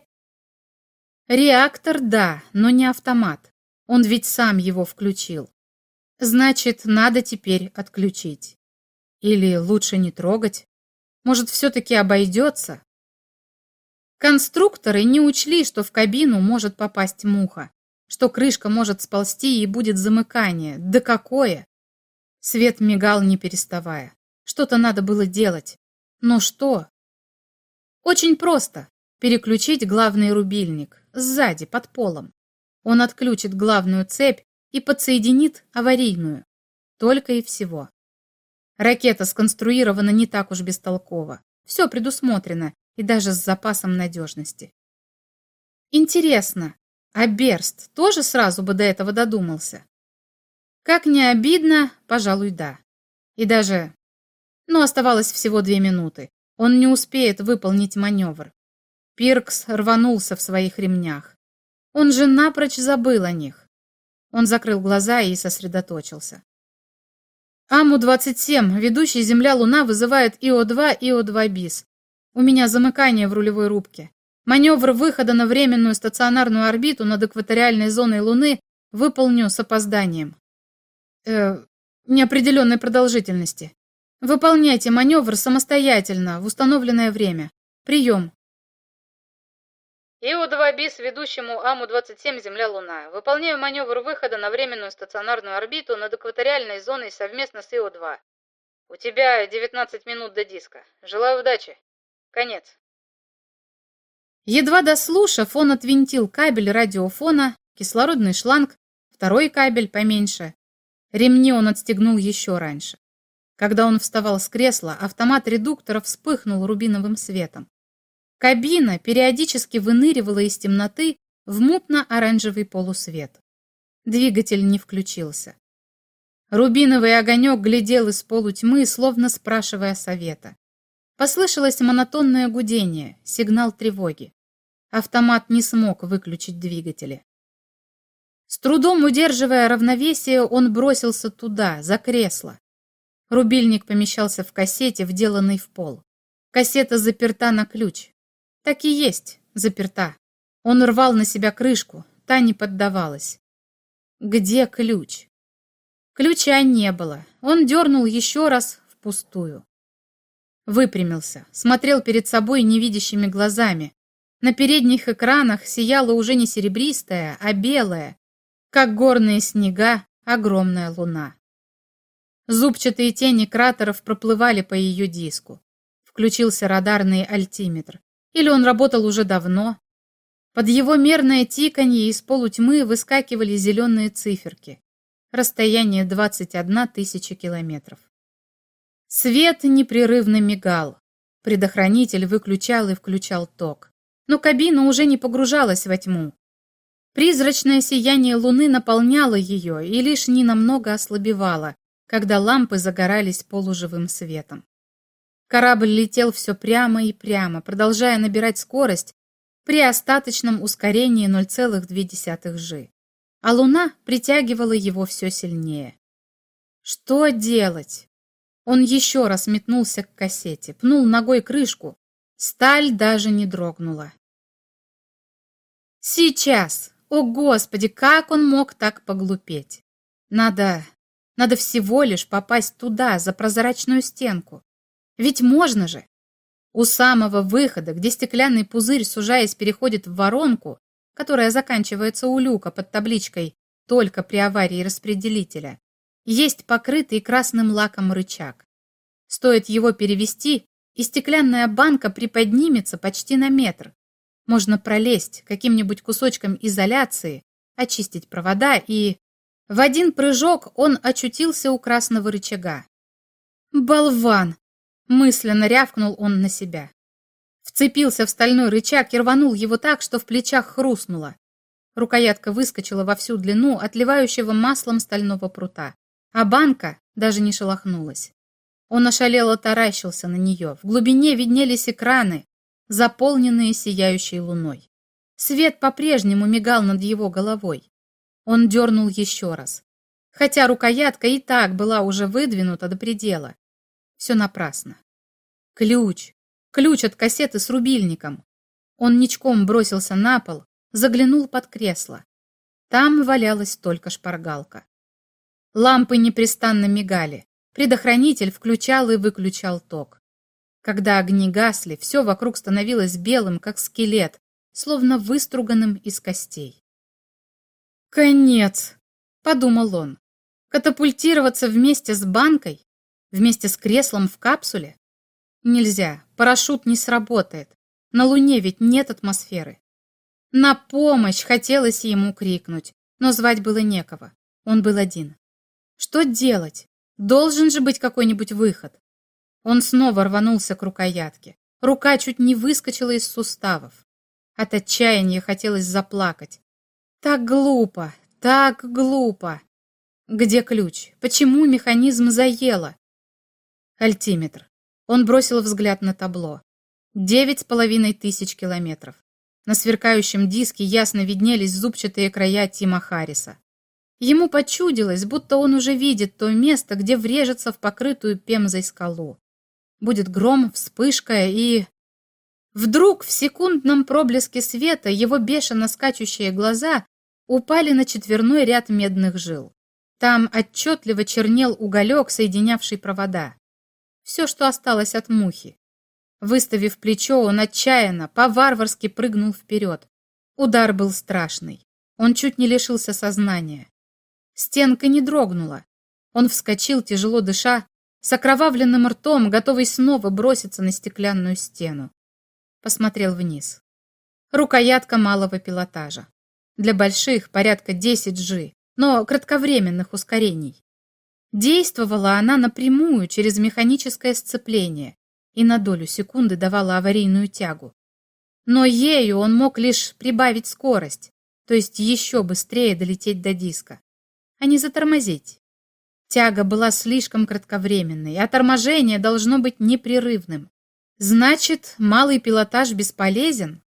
Реактор, да, но не автомат. Он ведь сам его включил. Значит, надо теперь отключить. Или лучше не трогать. Может, все-таки обойдется? Конструкторы не учли, что в кабину может попасть муха, что крышка может сползти и будет замыкание. Да какое! Свет мигал, не переставая. Что-то надо было делать. Но что? Очень просто. Переключить главный рубильник. Сзади, под полом. Он отключит главную цепь и подсоединит аварийную. Только и всего. Ракета сконструирована не так уж бестолково. Все предусмотрено, и даже с запасом надежности. Интересно, а Берст тоже сразу бы до этого додумался? Как не обидно, пожалуй, да. И даже... Но оставалось всего две минуты. Он не успеет выполнить маневр. Пиркс рванулся в своих ремнях. Он же напрочь забыл о них. Он закрыл глаза и сосредоточился. АМУ-27, ведущий Земля-Луна, вызывает ИО-2, ИО-2 БИС. У меня замыкание в рулевой рубке. Маневр выхода на временную стационарную орбиту над экваториальной зоной Луны выполню с опозданием. Э, неопределенной продолжительности. Выполняйте маневр самостоятельно в установленное время. Прием. ИО-2 БИС ведущему АМУ-27 Земля-Луна. Выполняю маневр выхода на временную стационарную орбиту над экваториальной зоной совместно с ИО-2. У тебя 19 минут до диска. Желаю удачи. Конец. Едва дослушав, он отвинтил кабель радиофона, кислородный шланг, второй кабель поменьше. Ремни он отстегнул еще раньше. Когда он вставал с кресла, автомат редуктора вспыхнул рубиновым светом. Кабина периодически выныривала из темноты в мутно-оранжевый полусвет. Двигатель не включился. Рубиновый огонек глядел из полутьмы, словно спрашивая совета. Послышалось монотонное гудение, сигнал тревоги. Автомат не смог выключить двигатели. С трудом удерживая равновесие, он бросился туда, за кресло. Рубильник помещался в кассете, вделанной в пол. Кассета заперта на ключ. Так и есть, заперта. Он рвал на себя крышку, та не поддавалась. Где ключ? Ключа не было. Он дернул еще раз впустую. Выпрямился, смотрел перед собой невидящими глазами. На передних экранах сияла уже не серебристая, а белая, как горные снега, огромная луна. Зубчатые тени кратеров проплывали по ее диску. Включился радарный альтиметр. Или он работал уже давно. Под его мерное тиканье из полутьмы выскакивали зеленые циферки. Расстояние 21 тысяча километров. Свет непрерывно мигал. Предохранитель выключал и включал ток. Но кабина уже не погружалась во тьму. Призрачное сияние луны наполняло ее и лишь ненамного ослабевало, когда лампы загорались полуживым светом. Корабль летел все прямо и прямо, продолжая набирать скорость при остаточном ускорении 0,2 g. А Луна притягивала его все сильнее. Что делать? Он еще раз метнулся к кассете, пнул ногой крышку. Сталь даже не дрогнула. Сейчас! О, Господи, как он мог так поглупеть? Надо... Надо всего лишь попасть туда, за прозрачную стенку. Ведь можно же. У самого выхода, где стеклянный пузырь, сужаясь, переходит в воронку, которая заканчивается у люка под табличкой «Только при аварии распределителя», есть покрытый красным лаком рычаг. Стоит его перевести, и стеклянная банка приподнимется почти на метр. Можно пролезть каким-нибудь кусочком изоляции, очистить провода и... В один прыжок он очутился у красного рычага. «Болван!» Мысленно рявкнул он на себя. Вцепился в стальной рычаг и рванул его так, что в плечах хрустнуло. Рукоятка выскочила во всю длину отливающего маслом стального прута, а банка даже не шелохнулась. Он ошалело таращился на нее. В глубине виднелись экраны, заполненные сияющей луной. Свет по-прежнему мигал над его головой. Он дернул еще раз. Хотя рукоятка и так была уже выдвинута до предела. Все напрасно. Ключ. Ключ от кассеты с рубильником. Он ничком бросился на пол, заглянул под кресло. Там валялась только шпаргалка. Лампы непрестанно мигали. Предохранитель включал и выключал ток. Когда огни гасли, все вокруг становилось белым, как скелет, словно выструганным из костей. «Конец!» — подумал он. «Катапультироваться вместе с банкой? Вместе с креслом в капсуле? Нельзя, парашют не сработает. На Луне ведь нет атмосферы. На помощь хотелось ему крикнуть, но звать было некого. Он был один. Что делать? Должен же быть какой-нибудь выход. Он снова рванулся к рукоятке. Рука чуть не выскочила из суставов. От отчаяния хотелось заплакать. Так глупо, так глупо. Где ключ? Почему механизм заело? Альтиметр. Он бросил взгляд на табло. Девять с половиной тысяч километров. На сверкающем диске ясно виднелись зубчатые края Тима Харриса. Ему почудилось, будто он уже видит то место, где врежется в покрытую пемзой скалу. Будет гром, вспышка и... Вдруг в секундном проблеске света его бешено скачущие глаза упали на четверной ряд медных жил. Там отчетливо чернел уголек, соединявший провода. Все, что осталось от мухи. Выставив плечо, он отчаянно, по-варварски прыгнул вперед. Удар был страшный. Он чуть не лишился сознания. Стенка не дрогнула. Он вскочил, тяжело дыша, с окровавленным ртом, готовый снова броситься на стеклянную стену. Посмотрел вниз. Рукоятка малого пилотажа. Для больших порядка 10 G, но кратковременных ускорений. Действовала она напрямую через механическое сцепление, и на долю секунды давала аварийную тягу. Но ею он мог лишь прибавить скорость, то есть еще быстрее долететь до диска, а не затормозить. Тяга была слишком кратковременной, а торможение должно быть непрерывным. Значит, малый пилотаж бесполезен?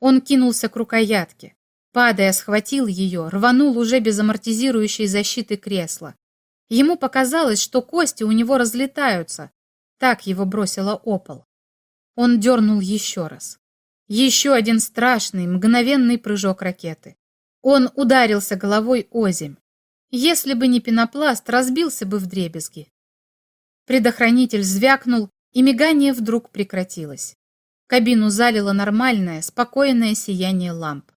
Он кинулся к рукоятке. Падая, схватил ее, рванул уже без амортизирующей защиты кресла. Ему показалось, что кости у него разлетаются, так его бросило опол. Он дернул еще раз. Еще один страшный, мгновенный прыжок ракеты. Он ударился головой о земь. Если бы не пенопласт, разбился бы в дребезги. Предохранитель звякнул, и мигание вдруг прекратилось. Кабину залило нормальное, спокойное сияние ламп.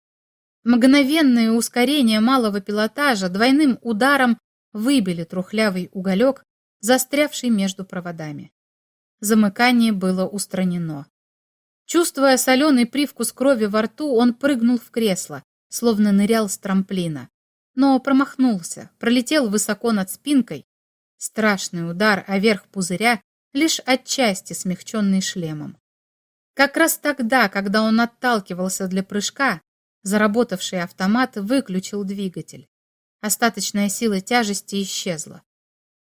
Мгновенное ускорение малого пилотажа двойным ударом выбили трухлявый уголек, застрявший между проводами. Замыкание было устранено. Чувствуя соленый привкус крови во рту, он прыгнул в кресло, словно нырял с трамплина. Но промахнулся, пролетел высоко над спинкой. Страшный удар о верх пузыря, лишь отчасти смягченный шлемом. Как раз тогда, когда он отталкивался для прыжка, заработавший автомат выключил двигатель. Остаточная сила тяжести исчезла.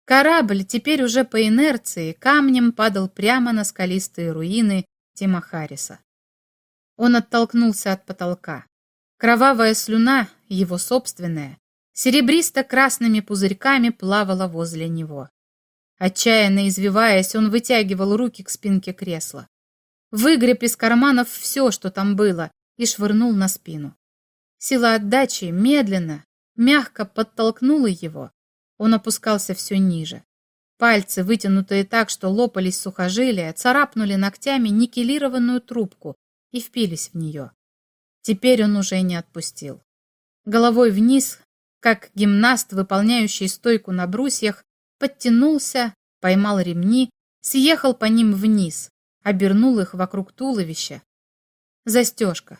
Корабль теперь уже по инерции камнем падал прямо на скалистые руины Тимахариса. Он оттолкнулся от потолка. Кровавая слюна, его собственная, серебристо-красными пузырьками плавала возле него. Отчаянно извиваясь, он вытягивал руки к спинке кресла. Выгреб из карманов все, что там было, и швырнул на спину. Сила отдачи медленно, мягко подтолкнула его, он опускался все ниже. Пальцы, вытянутые так, что лопались сухожилия, царапнули ногтями никелированную трубку и впились в нее. Теперь он уже не отпустил. Головой вниз, как гимнаст, выполняющий стойку на брусьях, подтянулся, поймал ремни, съехал по ним вниз, обернул их вокруг туловища. Застежка.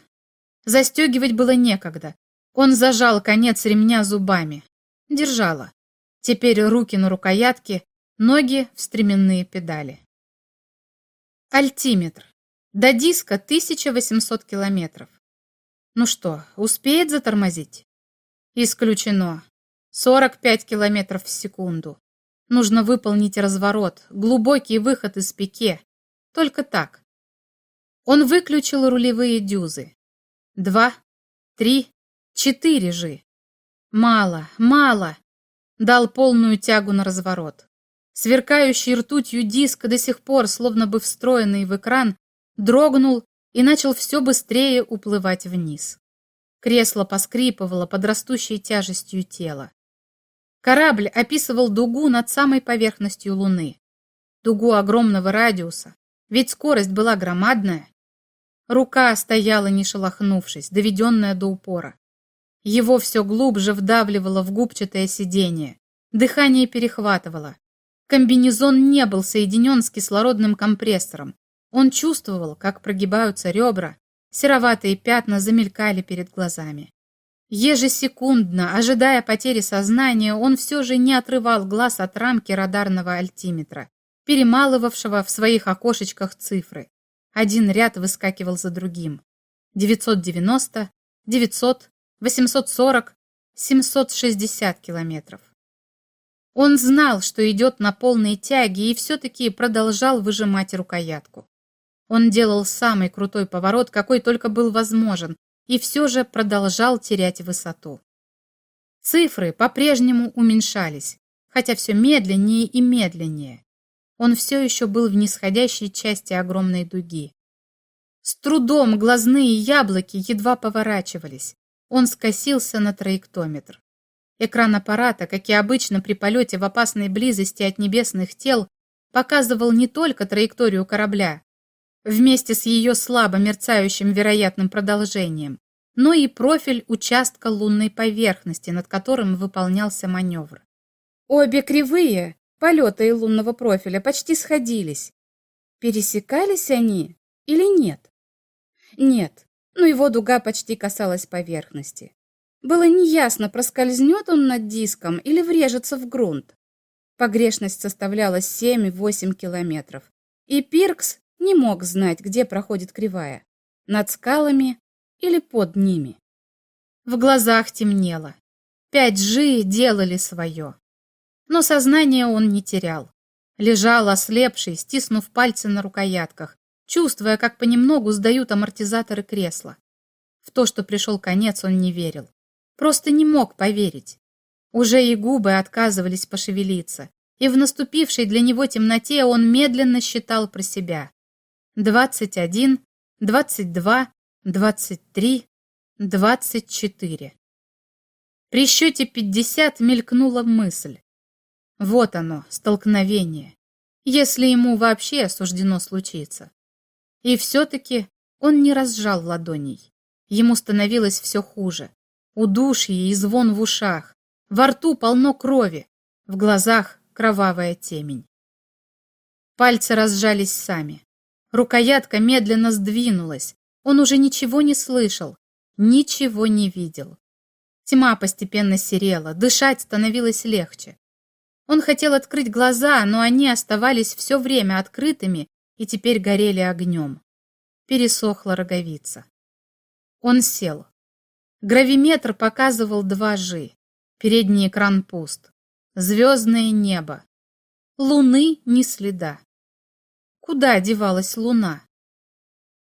Застегивать было некогда. Он зажал конец ремня зубами. Держала. Теперь руки на рукоятке, ноги в стременные педали. Альтиметр. До диска 1800 километров. Ну что, успеет затормозить? Исключено. 45 километров в секунду. Нужно выполнить разворот, глубокий выход из пике. Только так. Он выключил рулевые дюзы. Два, три, четыре же. Мало, мало дал полную тягу на разворот. Сверкающий ртутью диск, до сих пор словно бы встроенный в экран, дрогнул и начал все быстрее уплывать вниз. Кресло поскрипывало под растущей тяжестью тела. Корабль описывал дугу над самой поверхностью Луны. Дугу огромного радиуса, ведь скорость была громадная. Рука стояла, не шелохнувшись, доведенная до упора. Его все глубже вдавливало в губчатое сиденье. Дыхание перехватывало. Комбинезон не был соединен с кислородным компрессором. Он чувствовал, как прогибаются ребра, сероватые пятна замелькали перед глазами. Ежесекундно, ожидая потери сознания, он все же не отрывал глаз от рамки радарного альтиметра, перемалывавшего в своих окошечках цифры. Один ряд выскакивал за другим. 990, 900, 840, 760 километров. Он знал, что идет на полной тяге и все-таки продолжал выжимать рукоятку. Он делал самый крутой поворот, какой только был возможен, и все же продолжал терять высоту. Цифры по-прежнему уменьшались, хотя все медленнее и медленнее. Он все еще был в нисходящей части огромной дуги. С трудом глазные яблоки едва поворачивались. Он скосился на траектометр. Экран аппарата, как и обычно при полете в опасной близости от небесных тел, показывал не только траекторию корабля, вместе с ее слабо мерцающим вероятным продолжением, но и профиль участка лунной поверхности, над которым выполнялся маневр. Обе кривые, полета и лунного профиля, почти сходились. Пересекались они или нет? Нет, но его дуга почти касалась поверхности. Было неясно, проскользнет он над диском или врежется в грунт. Погрешность составляла 7-8 километров, и Пиркс не мог знать, где проходит кривая – над скалами или под ними. В глазах темнело. 5G делали свое. Но сознание он не терял. Лежал ослепший, стиснув пальцы на рукоятках, чувствуя, как понемногу сдают амортизаторы кресла. В то, что пришел конец, он не верил. Просто не мог поверить. Уже и губы отказывались пошевелиться, и в наступившей для него темноте он медленно считал про себя. Двадцать один, двадцать два, двадцать три, двадцать четыре. При счете пятьдесят мелькнула мысль. Вот оно, столкновение, если ему вообще суждено случиться. И все-таки он не разжал ладоней. Ему становилось все хуже. Удушье и звон в ушах. Во рту полно крови. В глазах кровавая темень. Пальцы разжались сами. Рукоятка медленно сдвинулась. Он уже ничего не слышал, ничего не видел. Тьма постепенно серела, дышать становилось легче. Он хотел открыть глаза, но они оставались все время открытыми и теперь горели огнем. Пересохла роговица. Он сел. Гравиметр показывал два жи. Передний экран пуст. Звездное небо. Луны ни следа. Куда девалась луна?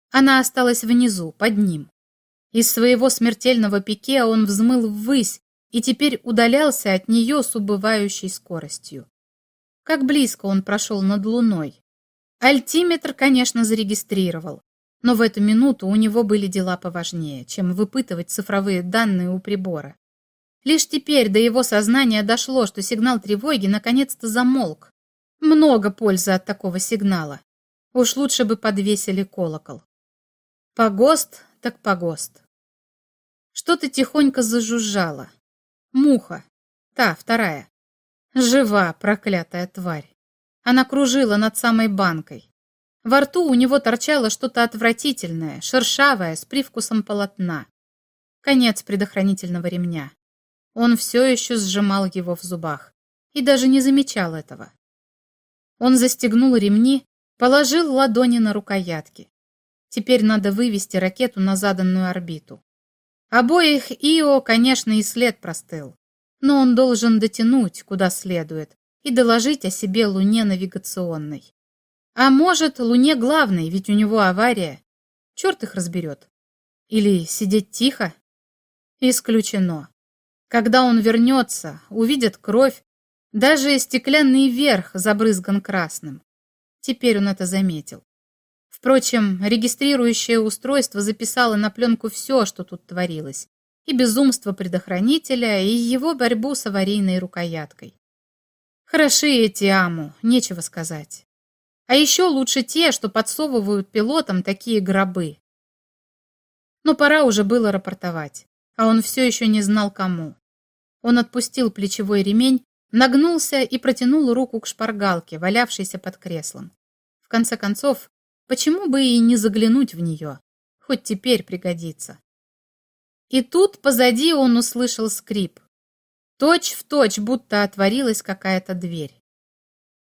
Она осталась внизу, под ним. Из своего смертельного пике он взмыл ввысь и теперь удалялся от нее с убывающей скоростью. Как близко он прошел над луной. Альтиметр, конечно, зарегистрировал. Но в эту минуту у него были дела поважнее, чем выпытывать цифровые данные у прибора. Лишь теперь до его сознания дошло, что сигнал тревоги наконец-то замолк. Много пользы от такого сигнала. Уж лучше бы подвесили колокол. Погост так погост. Что-то тихонько зажужжало. Муха. Та, вторая. Жива, проклятая тварь. Она кружила над самой банкой. Во рту у него торчало что-то отвратительное, шершавое, с привкусом полотна. Конец предохранительного ремня. Он все еще сжимал его в зубах и даже не замечал этого. Он застегнул ремни, положил ладони на рукоятки. Теперь надо вывести ракету на заданную орбиту. Обоих Ио, конечно, и след простыл, но он должен дотянуть куда следует и доложить о себе Луне навигационной. А может, Луне главной, ведь у него авария. Черт их разберет. Или сидеть тихо? Исключено. Когда он вернется, увидит кровь, даже стеклянный верх забрызган красным. Теперь он это заметил. Впрочем, регистрирующее устройство записало на пленку все, что тут творилось, и безумство предохранителя, и его борьбу с аварийной рукояткой. Хороши эти аму, нечего сказать. А еще лучше те, что подсовывают пилотам такие гробы. Но пора уже было рапортовать, а он все еще не знал кому. Он отпустил плечевой ремень, нагнулся и протянул руку к шпаргалке, валявшейся под креслом. В конце концов, почему бы и не заглянуть в нее? Хоть теперь пригодится. И тут позади он услышал скрип. Точь в точь, будто отворилась какая-то дверь.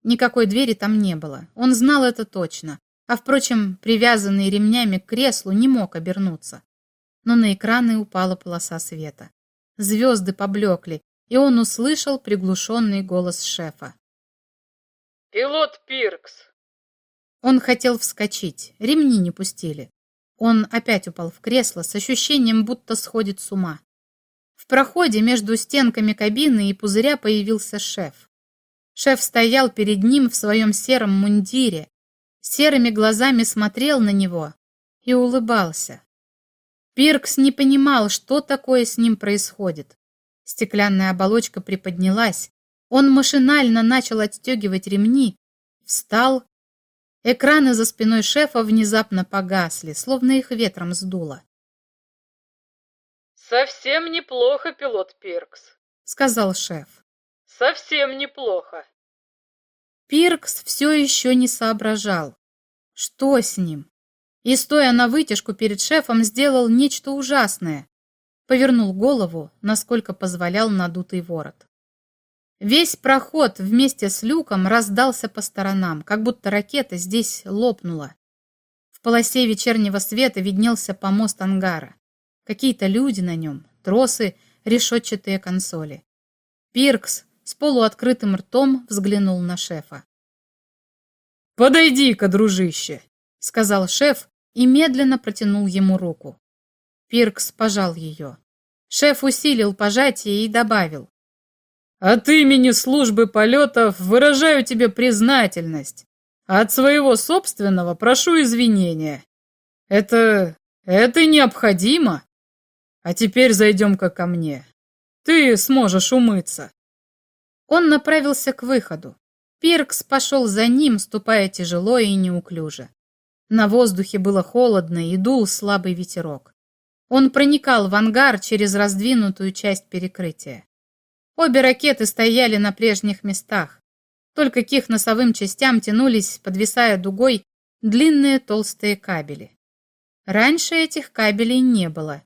Никакой двери там не было. Он знал это точно. А, впрочем, привязанный ремнями к креслу не мог обернуться. Но на экраны упала полоса света. Звезды поблекли, и он услышал приглушенный голос шефа. «Пилот Пиркс!» Он хотел вскочить, ремни не пустили. Он опять упал в кресло с ощущением, будто сходит с ума. Проходе между стенками кабины и пузыря появился шеф. Шеф стоял перед ним в своем сером мундире, серыми глазами смотрел на него и улыбался. Пиркс не понимал, что такое с ним происходит. Стеклянная оболочка приподнялась, он машинально начал отстегивать ремни, встал Экраны за спиной шефа внезапно погасли, словно их ветром сдуло. «Совсем неплохо, пилот Пиркс», — сказал шеф. «Совсем неплохо». Пиркс все еще не соображал. Что с ним? И, стоя на вытяжку перед шефом, сделал нечто ужасное. Повернул голову, насколько позволял надутый ворот. Весь проход вместе с люком раздался по сторонам, как будто ракета здесь лопнула. В полосе вечернего света виднелся помост ангара. Какие-то люди на нем, тросы, решетчатые консоли. Пиркс с полуоткрытым ртом взглянул на шефа. «Подойди-ка, дружище!» — сказал шеф и медленно протянул ему руку. Пиркс пожал ее. Шеф усилил пожатие и добавил. От имени службы полетов выражаю тебе признательность, а от своего собственного прошу извинения. Это... это необходимо. А теперь зайдем-ка ко мне. Ты сможешь умыться. Он направился к выходу. Пиркс пошел за ним, ступая тяжело и неуклюже. На воздухе было холодно и дул слабый ветерок. Он проникал в ангар через раздвинутую часть перекрытия. Обе ракеты стояли на прежних местах, только к их носовым частям тянулись, подвисая дугой, длинные толстые кабели. Раньше этих кабелей не было.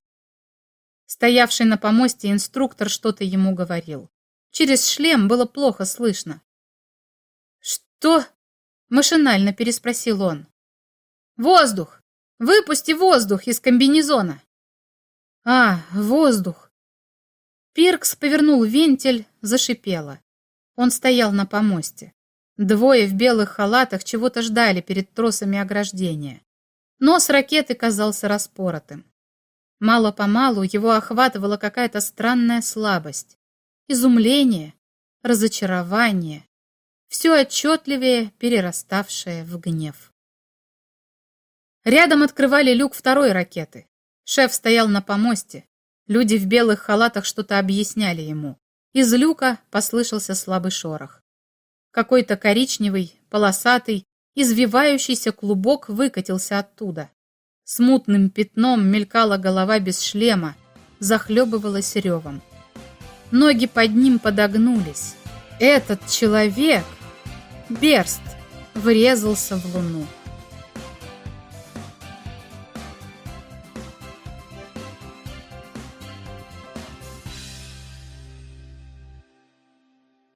Стоявший на помосте инструктор что-то ему говорил. Через шлем было плохо слышно. «Что?» — машинально переспросил он. «Воздух! Выпусти воздух из комбинезона!» «А, воздух!» Пиркс повернул вентиль, зашипело. Он стоял на помосте. Двое в белых халатах чего-то ждали перед тросами ограждения. Нос ракеты казался распоротым. Мало-помалу его охватывала какая-то странная слабость. Изумление, разочарование, все отчетливее перераставшее в гнев. Рядом открывали люк второй ракеты. Шеф стоял на помосте, Люди в белых халатах что-то объясняли ему. Из люка послышался слабый шорох. Какой-то коричневый, полосатый, извивающийся клубок выкатился оттуда. Смутным пятном мелькала голова без шлема, захлебывалась ревом. Ноги под ним подогнулись. Этот человек, Берст, врезался в луну.